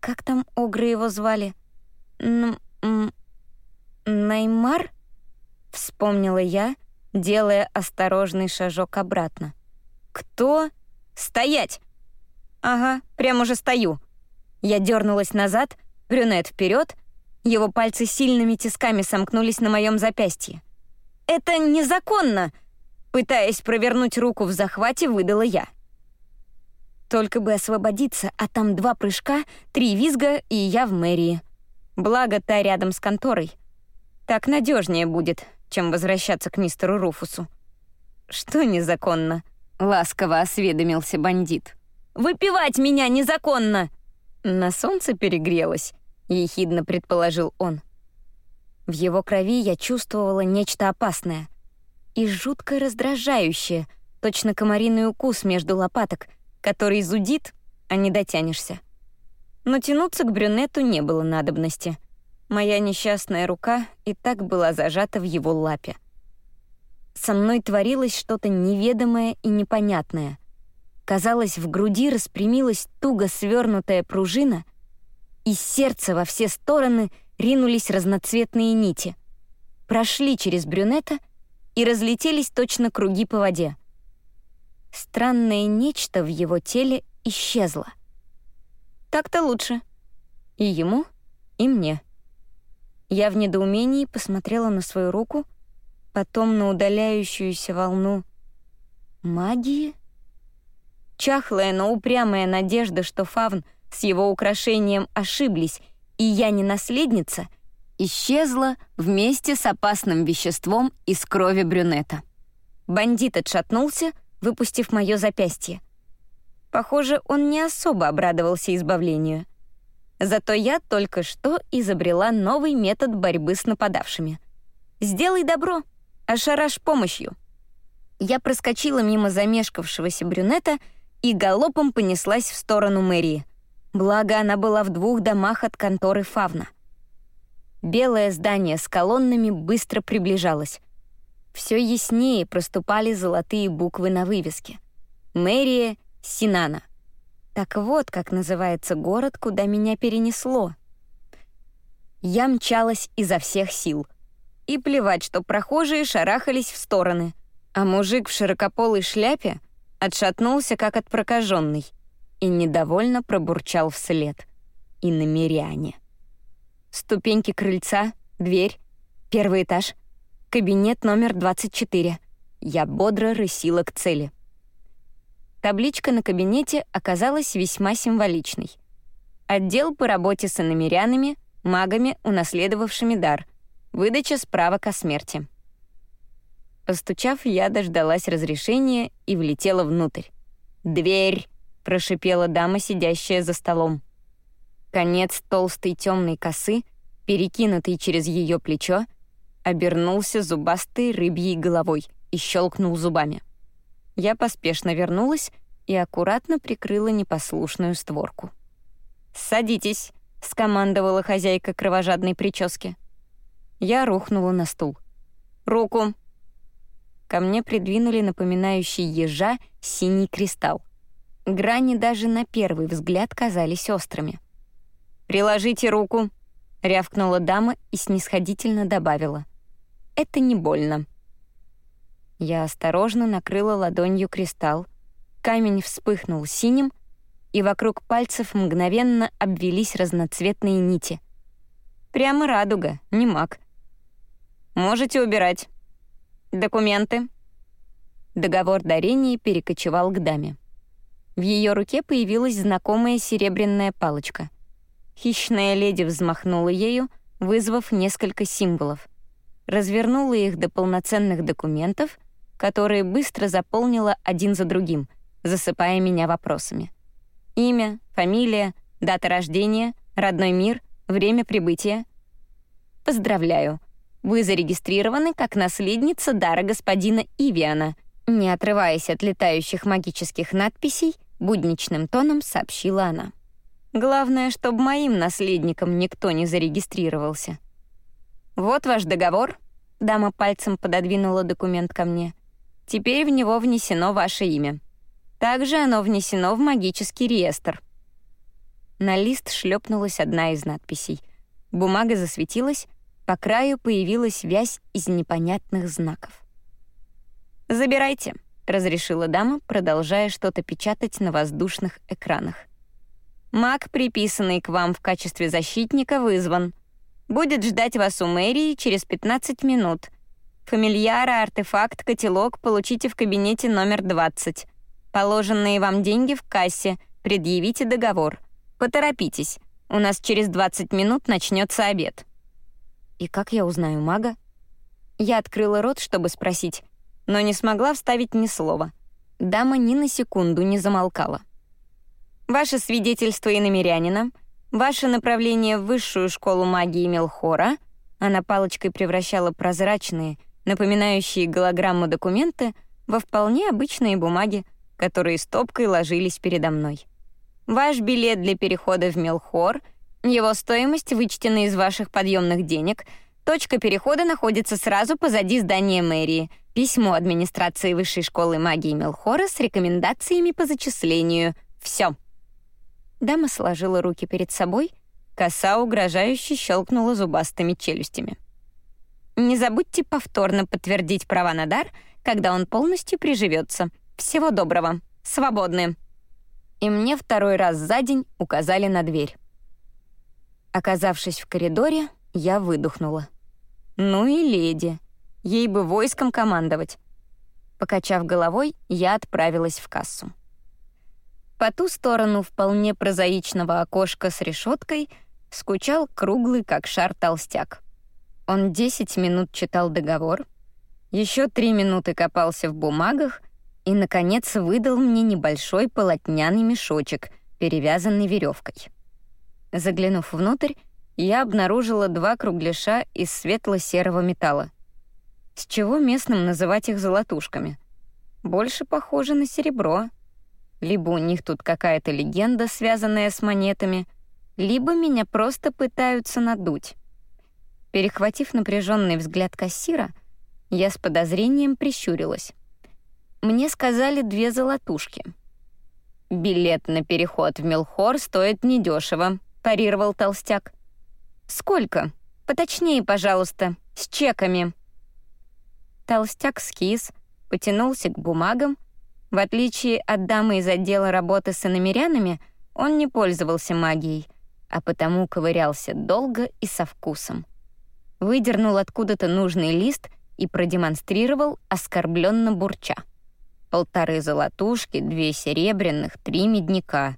S1: «Как там Огры его звали? Н -м Наймар?» — вспомнила я, делая осторожный шажок обратно. «Кто? Стоять!» «Ага, прямо уже стою». Я дернулась назад, брюнет вперед, его пальцы сильными тисками сомкнулись на моем запястье. «Это незаконно!» Пытаясь провернуть руку в захвате, выдала я. Только бы освободиться, а там два прыжка, три визга, и я в мэрии. Благо, та рядом с конторой. Так надежнее будет, чем возвращаться к мистеру Руфусу. Что незаконно? — ласково осведомился бандит. «Выпивать меня незаконно!» «На солнце перегрелось», — ехидно предположил он. В его крови я чувствовала нечто опасное и жутко раздражающее, точно комариный укус между лопаток, который зудит, а не дотянешься. Но тянуться к брюнету не было надобности. Моя несчастная рука и так была зажата в его лапе. Со мной творилось что-то неведомое и непонятное. Казалось, в груди распрямилась туго свернутая пружина, и сердце во все стороны ринулись разноцветные нити. Прошли через брюнета и разлетелись точно круги по воде. Странное нечто в его теле исчезло. Так-то лучше. И ему, и мне. Я в недоумении посмотрела на свою руку — потом на удаляющуюся волну. Магии? Чахлая, но упрямая надежда, что Фавн с его украшением ошиблись, и я не наследница, исчезла вместе с опасным веществом из крови брюнета. Бандит отшатнулся, выпустив мое запястье. Похоже, он не особо обрадовался избавлению. Зато я только что изобрела новый метод борьбы с нападавшими. «Сделай добро», ошараш помощью. Я проскочила мимо замешкавшегося брюнета и галопом понеслась в сторону мэрии. Благо, она была в двух домах от конторы Фавна. Белое здание с колоннами быстро приближалось. Все яснее проступали золотые буквы на вывеске. «Мэрия Синана. Так вот, как называется город, куда меня перенесло. Я мчалась изо всех сил. И плевать, что прохожие шарахались в стороны, а мужик в широкополой шляпе отшатнулся, как от прокаженной, и недовольно пробурчал вслед. И намеряне. Ступеньки крыльца, дверь, первый этаж, кабинет номер 24. Я бодро рысила к цели. Табличка на кабинете оказалась весьма символичной. Отдел по работе с иномерянами, магами, унаследовавшими дар. Выдача справок о смерти. Постучав, я дождалась разрешения и влетела внутрь. «Дверь!» — прошипела дама, сидящая за столом. Конец толстой темной косы, перекинутый через ее плечо, обернулся зубастой рыбьей головой и щелкнул зубами. Я поспешно вернулась и аккуратно прикрыла непослушную створку. «Садитесь», — скомандовала хозяйка кровожадной прически. Я рухнула на стул. «Руку!» Ко мне придвинули напоминающий ежа синий кристалл. Грани даже на первый взгляд казались острыми. «Приложите руку», — рявкнула дама и снисходительно добавила. «Это не больно». Я осторожно накрыла ладонью кристалл. Камень вспыхнул синим, и вокруг пальцев мгновенно обвелись разноцветные нити. Прямо радуга, не маг. «Можете убирать. Документы». Договор дарения перекочевал к даме. В ее руке появилась знакомая серебряная палочка. Хищная леди взмахнула ею, вызвав несколько символов. Развернула их до полноценных документов — которые быстро заполнила один за другим, засыпая меня вопросами. Имя, фамилия, дата рождения, родной мир, время прибытия. Поздравляю, вы зарегистрированы как наследница дара господина Ивиана. Не отрываясь от летающих магических надписей, будничным тоном сообщила она. Главное, чтобы моим наследником никто не зарегистрировался. Вот ваш договор. Дама пальцем пододвинула документ ко мне. Теперь в него внесено ваше имя. Также оно внесено в магический реестр. На лист шлепнулась одна из надписей. Бумага засветилась, по краю появилась вязь из непонятных знаков. «Забирайте», — разрешила дама, продолжая что-то печатать на воздушных экранах. «Маг, приписанный к вам в качестве защитника, вызван. Будет ждать вас у мэрии через 15 минут. Фамильяра, артефакт, котелок получите в кабинете номер 20. Положенные вам деньги в кассе. Предъявите договор. Поторопитесь. У нас через 20 минут начнется обед. И как я узнаю мага? Я открыла рот, чтобы спросить, но не смогла вставить ни слова. Дама ни на секунду не замолкала. Ваше свидетельство и намерянина, ваше направление в высшую школу магии Мелхора, она палочкой превращала прозрачные, напоминающие голограмму документы, во вполне обычные бумаги, которые стопкой ложились передо мной. Ваш билет для перехода в Мелхор, его стоимость вычтена из ваших подъемных денег, точка перехода находится сразу позади здания мэрии, письмо администрации Высшей школы магии Мелхора с рекомендациями по зачислению. Все. Дама сложила руки перед собой, коса угрожающе щелкнула зубастыми челюстями. Не забудьте повторно подтвердить права на дар, когда он полностью приживется. Всего доброго. Свободны. И мне второй раз за день указали на дверь. Оказавшись в коридоре, я выдохнула. Ну и леди. Ей бы войском командовать. Покачав головой, я отправилась в кассу. По ту сторону вполне прозаичного окошка с решеткой скучал круглый, как шар, толстяк. Он 10 минут читал договор, еще 3 минуты копался в бумагах и, наконец, выдал мне небольшой полотняный мешочек, перевязанный веревкой. Заглянув внутрь, я обнаружила два кругляша из светло-серого металла. С чего местным называть их золотушками? Больше похоже на серебро. Либо у них тут какая-то легенда, связанная с монетами, либо меня просто пытаются надуть. Перехватив напряженный взгляд кассира, я с подозрением прищурилась. Мне сказали две золотушки. «Билет на переход в Мелхор стоит недешево», — парировал толстяк. «Сколько? Поточнее, пожалуйста, с чеками». Толстяк скис, потянулся к бумагам. В отличие от дамы из отдела работы с иномерянами, он не пользовался магией, а потому ковырялся долго и со вкусом. Выдернул откуда-то нужный лист и продемонстрировал оскорбленно бурча. Полторы золотушки, две серебряных, три медника.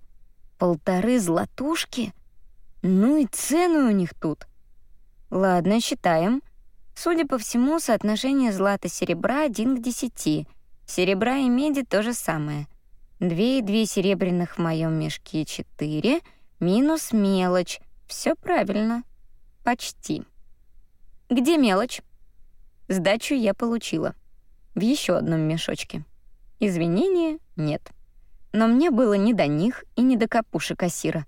S1: Полторы золотушки? Ну и цены у них тут. Ладно, считаем. Судя по всему, соотношение злата-серебра один к десяти. Серебра и меди то же самое. Две и две серебряных в моем мешке четыре, минус мелочь. Все правильно. Почти. Где мелочь? Сдачу я получила. В еще одном мешочке. Извинения нет. Но мне было не до них и не до капуши кассира.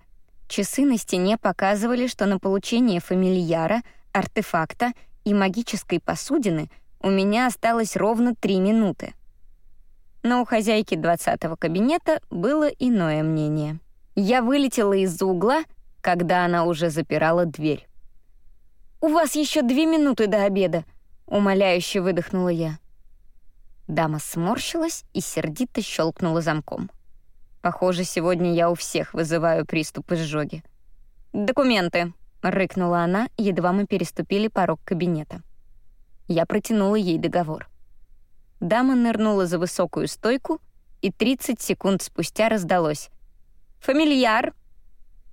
S1: Часы на стене показывали, что на получение фамильяра, артефакта и магической посудины у меня осталось ровно три минуты. Но у хозяйки двадцатого кабинета было иное мнение. Я вылетела из-за угла, когда она уже запирала дверь. «У вас еще две минуты до обеда», — умоляюще выдохнула я. Дама сморщилась и сердито щелкнула замком. Похоже, сегодня я у всех вызываю приступ изжоги. «Документы», — рыкнула она, едва мы переступили порог кабинета. Я протянула ей договор. Дама нырнула за высокую стойку, и 30 секунд спустя раздалось. «Фамильяр!»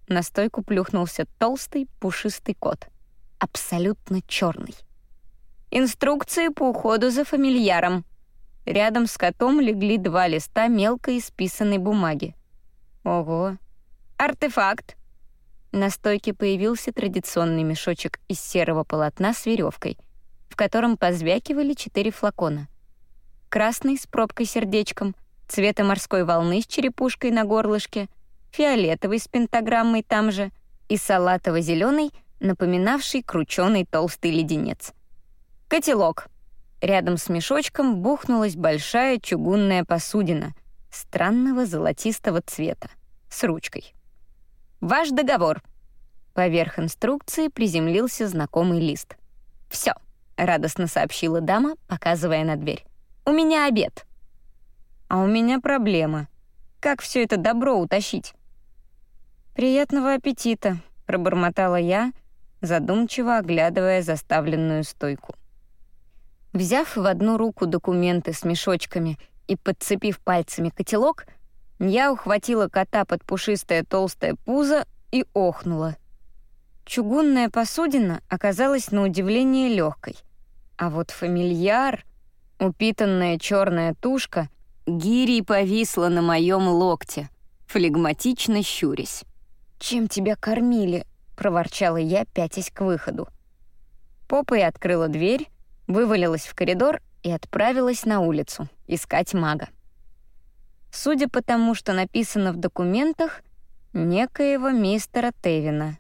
S1: На стойку плюхнулся толстый, пушистый кот. Абсолютно черный. «Инструкции по уходу за фамильяром», Рядом с котом легли два листа мелко исписанной бумаги. Ого. Артефакт. На стойке появился традиционный мешочек из серого полотна с веревкой, в котором позвякивали четыре флакона. Красный с пробкой-сердечком, цвета морской волны с черепушкой на горлышке, фиолетовый с пентаграммой там же и салатово-зеленый, напоминавший крученый толстый леденец. Котелок — Рядом с мешочком бухнулась большая чугунная посудина странного золотистого цвета с ручкой. «Ваш договор». Поверх инструкции приземлился знакомый лист. «Всё», — радостно сообщила дама, показывая на дверь. «У меня обед». «А у меня проблема. Как все это добро утащить?» «Приятного аппетита», — пробормотала я, задумчиво оглядывая заставленную стойку. Взяв в одну руку документы с мешочками и подцепив пальцами котелок, я ухватила кота под пушистое толстое пузо и охнула. Чугунная посудина оказалась на удивление легкой, а вот фамильяр, упитанная черная тушка, гирей повисла на моем локте, флегматично щурясь. «Чем тебя кормили?» — проворчала я, пятясь к выходу. Попой открыла дверь, вывалилась в коридор и отправилась на улицу искать мага. Судя по тому, что написано в документах, некоего мистера Тевина.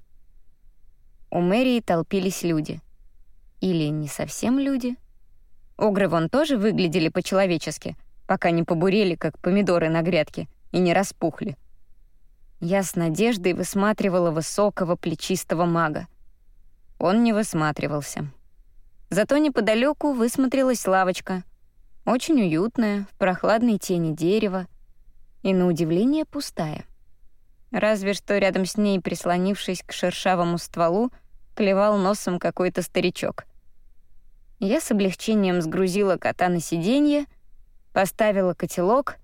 S1: У мэрии толпились люди. Или не совсем люди. Огры вон тоже выглядели по-человечески, пока не побурели, как помидоры на грядке, и не распухли. Я с надеждой высматривала высокого плечистого мага. Он не высматривался. Зато неподалеку высмотрелась лавочка. Очень уютная, в прохладной тени дерева. И, на удивление, пустая. Разве что рядом с ней, прислонившись к шершавому стволу, клевал носом какой-то старичок. Я с облегчением сгрузила кота на сиденье, поставила котелок,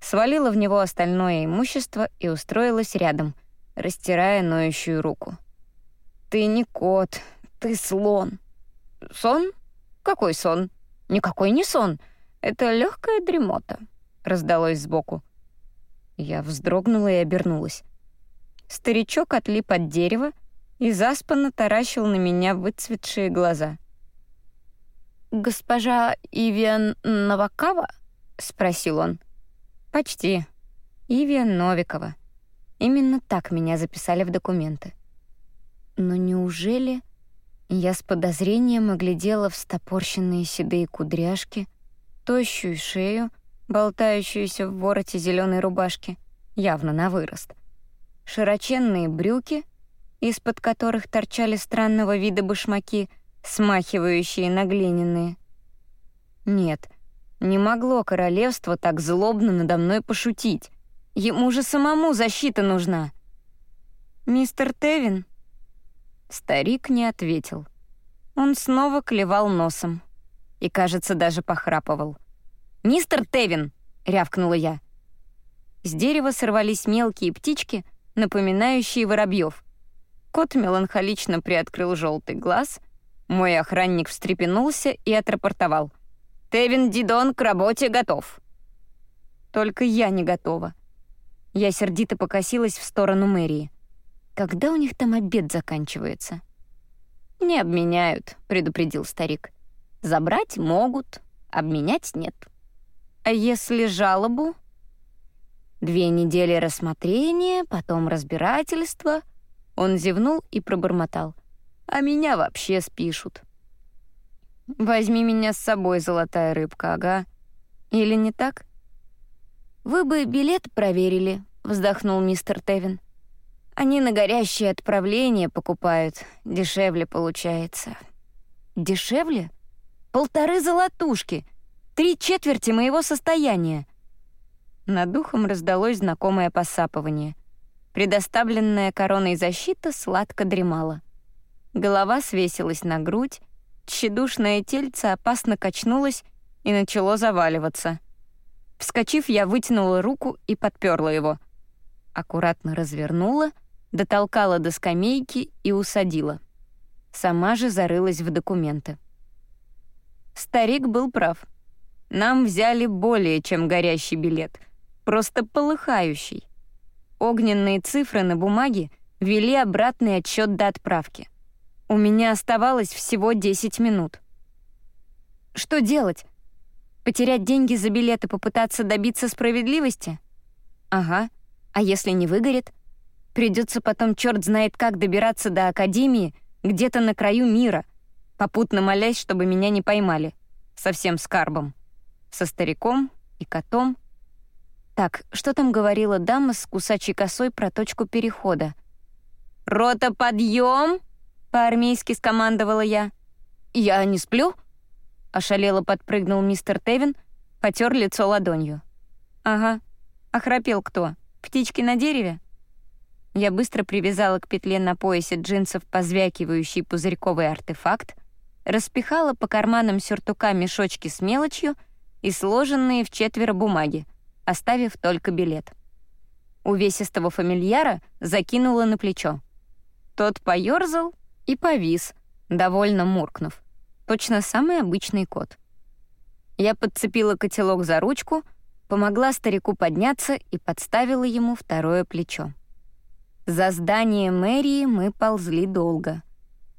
S1: свалила в него остальное имущество и устроилась рядом, растирая ноющую руку. «Ты не кот, ты слон», «Сон? Какой сон?» «Никакой не сон. Это легкая дремота», — раздалось сбоку. Я вздрогнула и обернулась. Старичок отлип от дерева и заспанно таращил на меня выцветшие глаза. «Госпожа Ивиан Новакава?» — спросил он. «Почти. Ивиан Новикова. Именно так меня записали в документы. Но неужели...» Я с подозрением оглядела встопорщенные седые кудряшки, тощую шею, болтающуюся в вороте зеленой рубашки, явно на вырост, широченные брюки, из-под которых торчали странного вида башмаки, смахивающие на глиняные. Нет, не могло королевство так злобно надо мной пошутить. Ему же самому защита нужна. «Мистер Тевин?» Старик не ответил. Он снова клевал носом и, кажется, даже похрапывал. «Мистер Тевин!» — рявкнула я. С дерева сорвались мелкие птички, напоминающие воробьев. Кот меланхолично приоткрыл желтый глаз, мой охранник встрепенулся и отрапортовал. «Тевин Дидон к работе готов». Только я не готова. Я сердито покосилась в сторону мэрии. Когда у них там обед заканчивается? «Не обменяют», — предупредил старик. «Забрать могут, обменять нет». «А если жалобу?» Две недели рассмотрения, потом разбирательства. Он зевнул и пробормотал. «А меня вообще спишут». «Возьми меня с собой, золотая рыбка, ага. Или не так?» «Вы бы билет проверили», — вздохнул мистер Тевин. «Они на горящее отправление покупают. Дешевле получается». «Дешевле? Полторы золотушки. Три четверти моего состояния». Над духом раздалось знакомое посапывание. Предоставленная короной защита сладко дремала. Голова свесилась на грудь, тщедушное тельце опасно качнулось и начало заваливаться — Вскочив, я вытянула руку и подперла его. Аккуратно развернула, дотолкала до скамейки и усадила. Сама же зарылась в документы. Старик был прав. Нам взяли более чем горящий билет, просто полыхающий. Огненные цифры на бумаге вели обратный отсчет до отправки. У меня оставалось всего 10 минут. Что делать? Потерять деньги за билет и попытаться добиться справедливости? Ага. А если не выгорит? Придется потом черт знает как добираться до Академии где-то на краю мира, попутно молясь, чтобы меня не поймали. Совсем с карбом. Со стариком и котом. Так, что там говорила дама с кусачей косой про точку перехода? «Рота, подъем!» — по-армейски скомандовала я. «Я не сплю?» Ошалело подпрыгнул мистер Тевин, потер лицо ладонью. «Ага. Охрапел кто? Птички на дереве?» Я быстро привязала к петле на поясе джинсов позвякивающий пузырьковый артефакт, распихала по карманам сюртука мешочки с мелочью и сложенные в четверо бумаги, оставив только билет. Увесистого фамильяра закинула на плечо. Тот поёрзал и повис, довольно муркнув. Точно самый обычный кот. Я подцепила котелок за ручку, помогла старику подняться и подставила ему второе плечо. За здание мэрии мы ползли долго.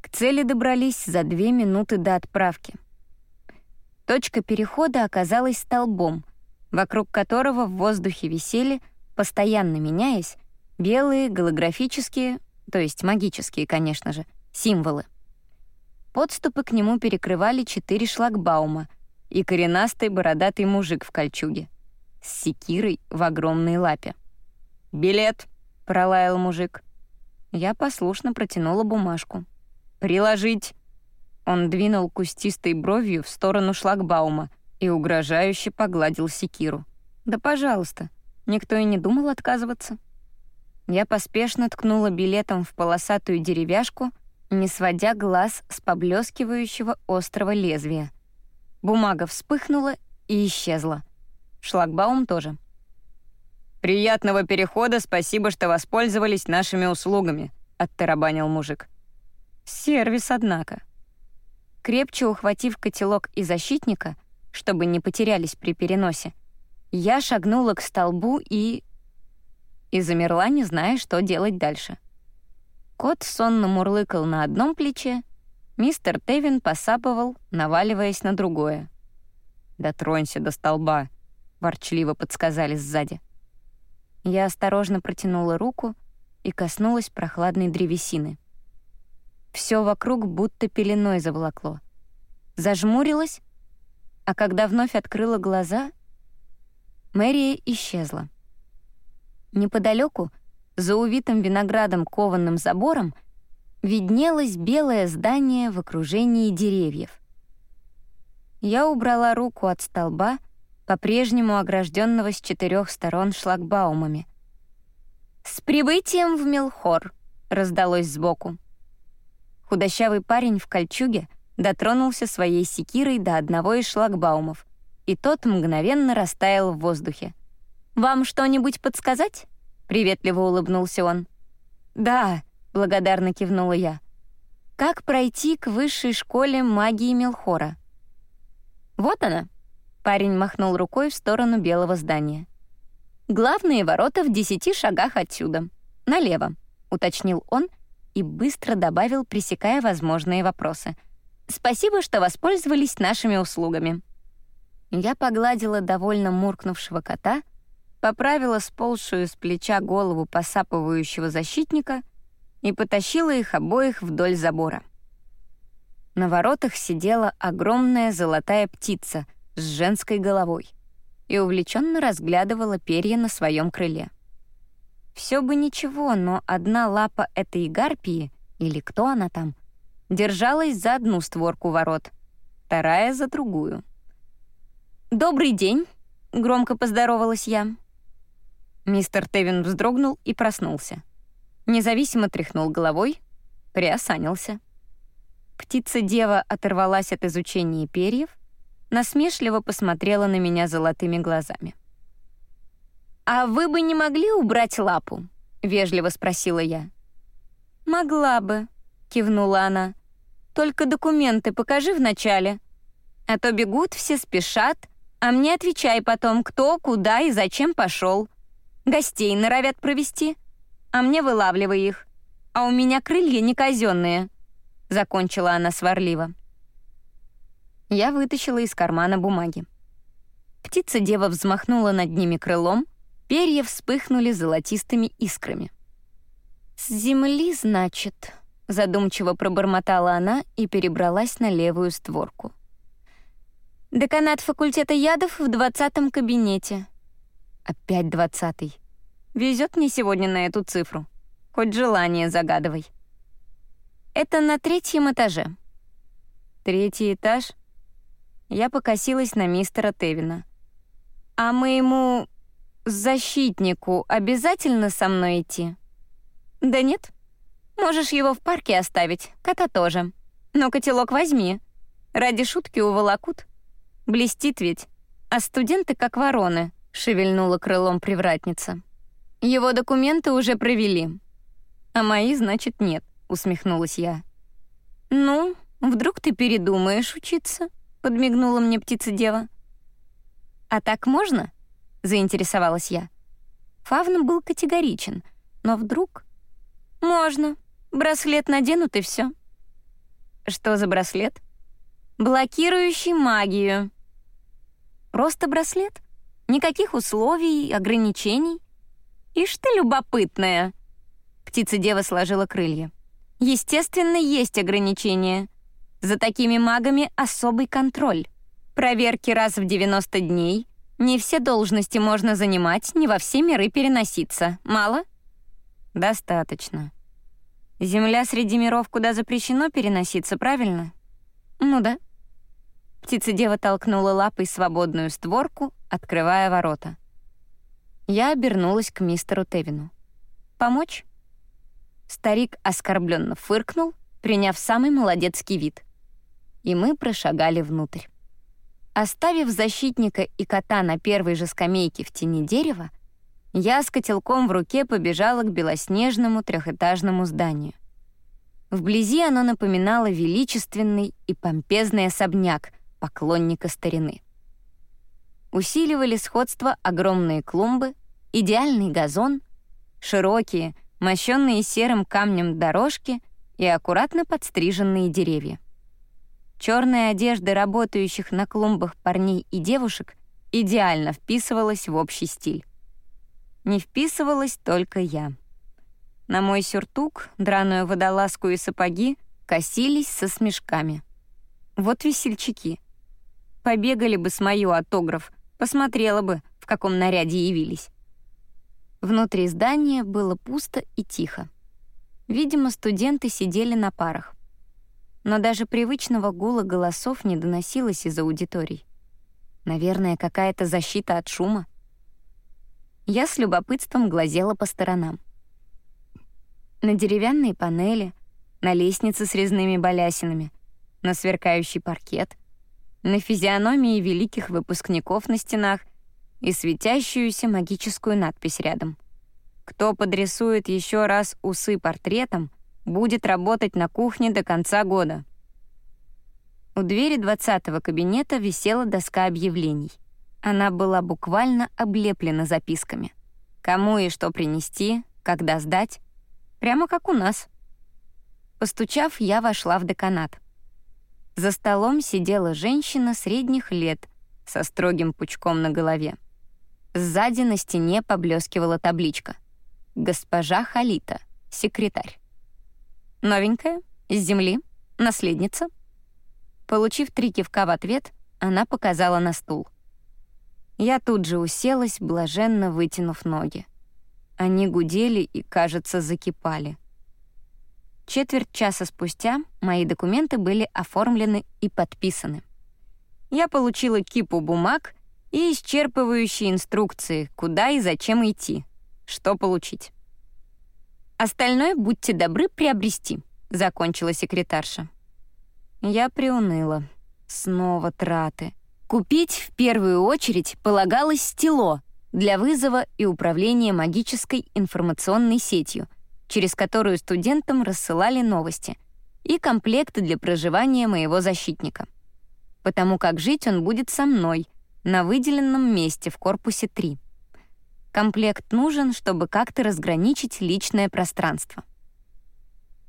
S1: К цели добрались за две минуты до отправки. Точка перехода оказалась столбом, вокруг которого в воздухе висели, постоянно меняясь, белые голографические, то есть магические, конечно же, символы. Подступы к нему перекрывали четыре шлагбаума и коренастый бородатый мужик в кольчуге с секирой в огромной лапе. «Билет!» — пролаял мужик. Я послушно протянула бумажку. «Приложить!» Он двинул кустистой бровью в сторону шлагбаума и угрожающе погладил секиру. «Да пожалуйста, никто и не думал отказываться». Я поспешно ткнула билетом в полосатую деревяшку не сводя глаз с поблескивающего острого лезвия. Бумага вспыхнула и исчезла. Шлагбаум тоже. «Приятного перехода, спасибо, что воспользовались нашими услугами», — оттарабанил мужик. «Сервис, однако». Крепче ухватив котелок и защитника, чтобы не потерялись при переносе, я шагнула к столбу и... и замерла, не зная, что делать дальше. Кот сонно мурлыкал на одном плече, мистер Тевин посапывал, наваливаясь на другое. «Дотронься до столба», — ворчливо подсказали сзади. Я осторожно протянула руку и коснулась прохладной древесины. Все вокруг будто пеленой заволокло. Зажмурилась, а когда вновь открыла глаза, Мэрия исчезла. Неподалеку, за увитым виноградом кованым забором, виднелось белое здание в окружении деревьев. Я убрала руку от столба, по-прежнему огражденного с четырех сторон шлагбаумами. «С прибытием в Мелхор!» — раздалось сбоку. Худощавый парень в кольчуге дотронулся своей секирой до одного из шлагбаумов, и тот мгновенно растаял в воздухе. «Вам что-нибудь подсказать?» — приветливо улыбнулся он. «Да», — благодарно кивнула я. «Как пройти к высшей школе магии Мелхора?» «Вот она», — парень махнул рукой в сторону белого здания. «Главные ворота в десяти шагах отсюда. Налево», — уточнил он и быстро добавил, пресекая возможные вопросы. «Спасибо, что воспользовались нашими услугами». Я погладила довольно муркнувшего кота, поправила сползшую с плеча голову посапывающего защитника и потащила их обоих вдоль забора. На воротах сидела огромная золотая птица с женской головой и увлеченно разглядывала перья на своем крыле. Все бы ничего, но одна лапа этой гарпии, или кто она там, держалась за одну створку ворот, вторая — за другую. «Добрый день», — громко поздоровалась я. Мистер Тевин вздрогнул и проснулся. Независимо тряхнул головой, приосанился. Птица-дева оторвалась от изучения перьев, насмешливо посмотрела на меня золотыми глазами. «А вы бы не могли убрать лапу?» — вежливо спросила я. «Могла бы», — кивнула она. «Только документы покажи вначале. А то бегут, все спешат, а мне отвечай потом, кто, куда и зачем пошел. Гостей норовят провести, а мне вылавливай их. А у меня крылья не казенные», — закончила она сварливо. Я вытащила из кармана бумаги. Птица-дева взмахнула над ними крылом, Перья вспыхнули золотистыми искрами. «С земли, значит», — задумчиво пробормотала она и перебралась на левую створку. «Деканат факультета ядов в двадцатом кабинете». «Опять двадцатый. Везет мне сегодня на эту цифру. Хоть желание загадывай». «Это на третьем этаже». «Третий этаж?» Я покосилась на мистера Тевина. «А мы ему защитнику обязательно со мной идти? Да нет. Можешь его в парке оставить, кота тоже. Но котелок возьми. Ради шутки уволокут. Блестит ведь. А студенты как вороны, шевельнула крылом привратница. Его документы уже провели. А мои, значит, нет, усмехнулась я. Ну, вдруг ты передумаешь учиться? подмигнула мне птица-дева. А так можно? — заинтересовалась я. Фавн был категоричен, но вдруг... «Можно. Браслет наденут и все. «Что за браслет?» «Блокирующий магию». «Просто браслет? Никаких условий, ограничений?» «Ишь ты любопытная!» Птица-дева сложила крылья. «Естественно, есть ограничения. За такими магами особый контроль. Проверки раз в 90 дней, не все должности можно занимать, не во все миры переноситься. Мало? Достаточно. Земля среди миров, куда запрещено переноситься, правильно? Ну да. Птица-дева толкнула лапой свободную створку, открывая ворота. Я обернулась к мистеру Тевину. «Помочь?» Старик оскорбленно фыркнул, приняв самый молодецкий вид. И мы прошагали внутрь. Оставив защитника и кота на первой же скамейке в тени дерева, я с котелком в руке побежала к белоснежному трехэтажному зданию. Вблизи оно напоминало величественный и помпезный особняк поклонника старины. Усиливали сходство огромные клумбы, идеальный газон, широкие, мощенные серым камнем дорожки и аккуратно подстриженные деревья. Черная одежда работающих на клумбах парней и девушек идеально вписывалась в общий стиль. Не вписывалась только я. На мой сюртук, драную водолазку и сапоги косились со смешками. Вот весельчаки. Побегали бы с мою автограф, посмотрела бы, в каком наряде явились. Внутри здания было пусто и тихо. Видимо, студенты сидели на парах. Но даже привычного гула голосов не доносилось из аудиторий. Наверное, какая-то защита от шума. Я с любопытством глазела по сторонам. На деревянные панели, на лестнице с резными балясинами, на сверкающий паркет, на физиономии великих выпускников на стенах и светящуюся магическую надпись рядом. Кто подрисует еще раз усы портретом, будет работать на кухне до конца года. У двери двадцатого кабинета висела доска объявлений. Она была буквально облеплена записками. Кому и что принести, когда сдать. Прямо как у нас. Постучав, я вошла в деканат. За столом сидела женщина средних лет со строгим пучком на голове. Сзади на стене поблескивала табличка. «Госпожа Халита, секретарь». «Новенькая? Из земли? Наследница?» Получив три кивка в ответ, она показала на стул. Я тут же уселась, блаженно вытянув ноги. Они гудели и, кажется, закипали. Четверть часа спустя мои документы были оформлены и подписаны. Я получила кипу бумаг и исчерпывающие инструкции, куда и зачем идти, что получить. «Остальное будьте добры приобрести», — закончила секретарша. Я приуныла. Снова траты. Купить в первую очередь полагалось стело для вызова и управления магической информационной сетью, через которую студентам рассылали новости, и комплекты для проживания моего защитника. Потому как жить он будет со мной — на выделенном месте в корпусе 3. Комплект нужен, чтобы как-то разграничить личное пространство.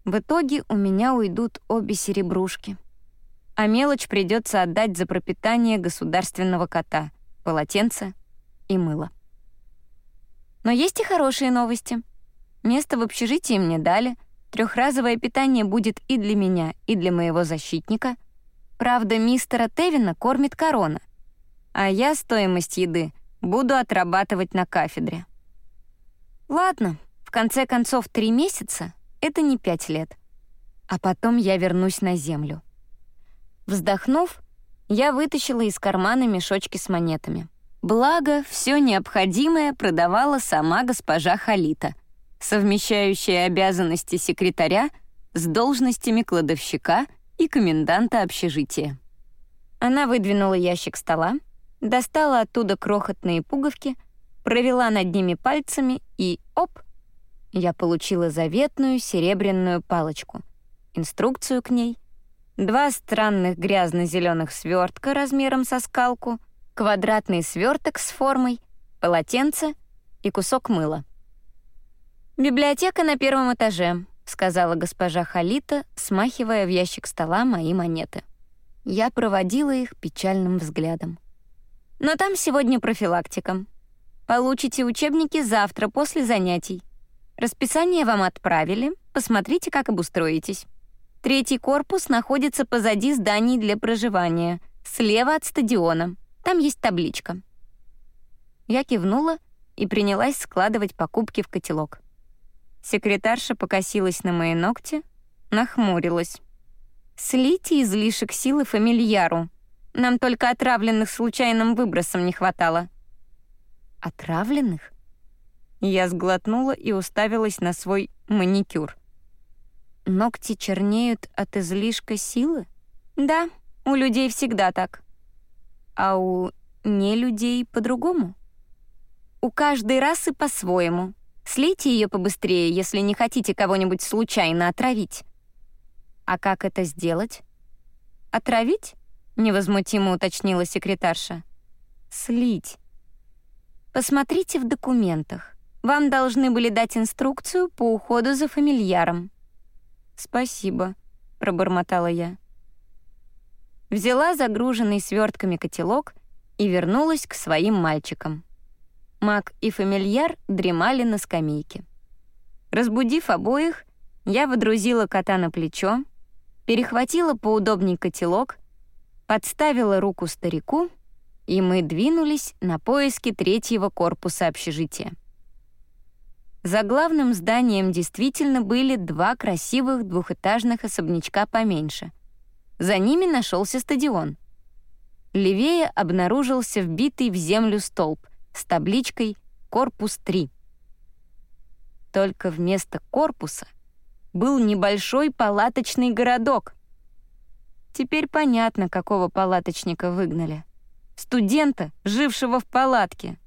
S1: В итоге у меня уйдут обе серебрушки. А мелочь придется отдать за пропитание государственного кота, полотенце и мыло. Но есть и хорошие новости. Место в общежитии мне дали, трехразовое питание будет и для меня, и для моего защитника. Правда, мистера Тевина кормит корона — а я стоимость еды буду отрабатывать на кафедре. Ладно, в конце концов, три месяца — это не пять лет. А потом я вернусь на землю. Вздохнув, я вытащила из кармана мешочки с монетами. Благо, все необходимое продавала сама госпожа Халита, совмещающая обязанности секретаря с должностями кладовщика и коменданта общежития. Она выдвинула ящик стола, достала оттуда крохотные пуговки, провела над ними пальцами и оп! Я получила заветную серебряную палочку, инструкцию к ней, два странных грязно-зеленых свертка размером со скалку, квадратный сверток с формой, полотенце и кусок мыла. «Библиотека на первом этаже», — сказала госпожа Халита, смахивая в ящик стола мои монеты. Я проводила их печальным взглядом. Но там сегодня профилактика. Получите учебники завтра после занятий. Расписание вам отправили, посмотрите, как обустроитесь. Третий корпус находится позади зданий для проживания, слева от стадиона. Там есть табличка. Я кивнула и принялась складывать покупки в котелок. Секретарша покосилась на мои ногти, нахмурилась. «Слейте излишек силы фамильяру», нам только отравленных случайным выбросом не хватало». «Отравленных?» Я сглотнула и уставилась на свой маникюр. «Ногти чернеют от излишка силы?» «Да, у людей всегда так». «А у не людей по-другому?» «У каждой расы по-своему. Слейте ее побыстрее, если не хотите кого-нибудь случайно отравить». «А как это сделать?» «Отравить?» — невозмутимо уточнила секретарша. «Слить. Посмотрите в документах. Вам должны были дать инструкцию по уходу за фамильяром». «Спасибо», — пробормотала я. Взяла загруженный свертками котелок и вернулась к своим мальчикам. Мак и фамильяр дремали на скамейке. Разбудив обоих, я водрузила кота на плечо, перехватила поудобней котелок подставила руку старику, и мы двинулись на поиски третьего корпуса общежития. За главным зданием действительно были два красивых двухэтажных особнячка поменьше. За ними нашелся стадион. Левее обнаружился вбитый в землю столб с табличкой «Корпус 3». Только вместо корпуса был небольшой палаточный городок. Теперь понятно, какого палаточника выгнали. Студента, жившего в палатке.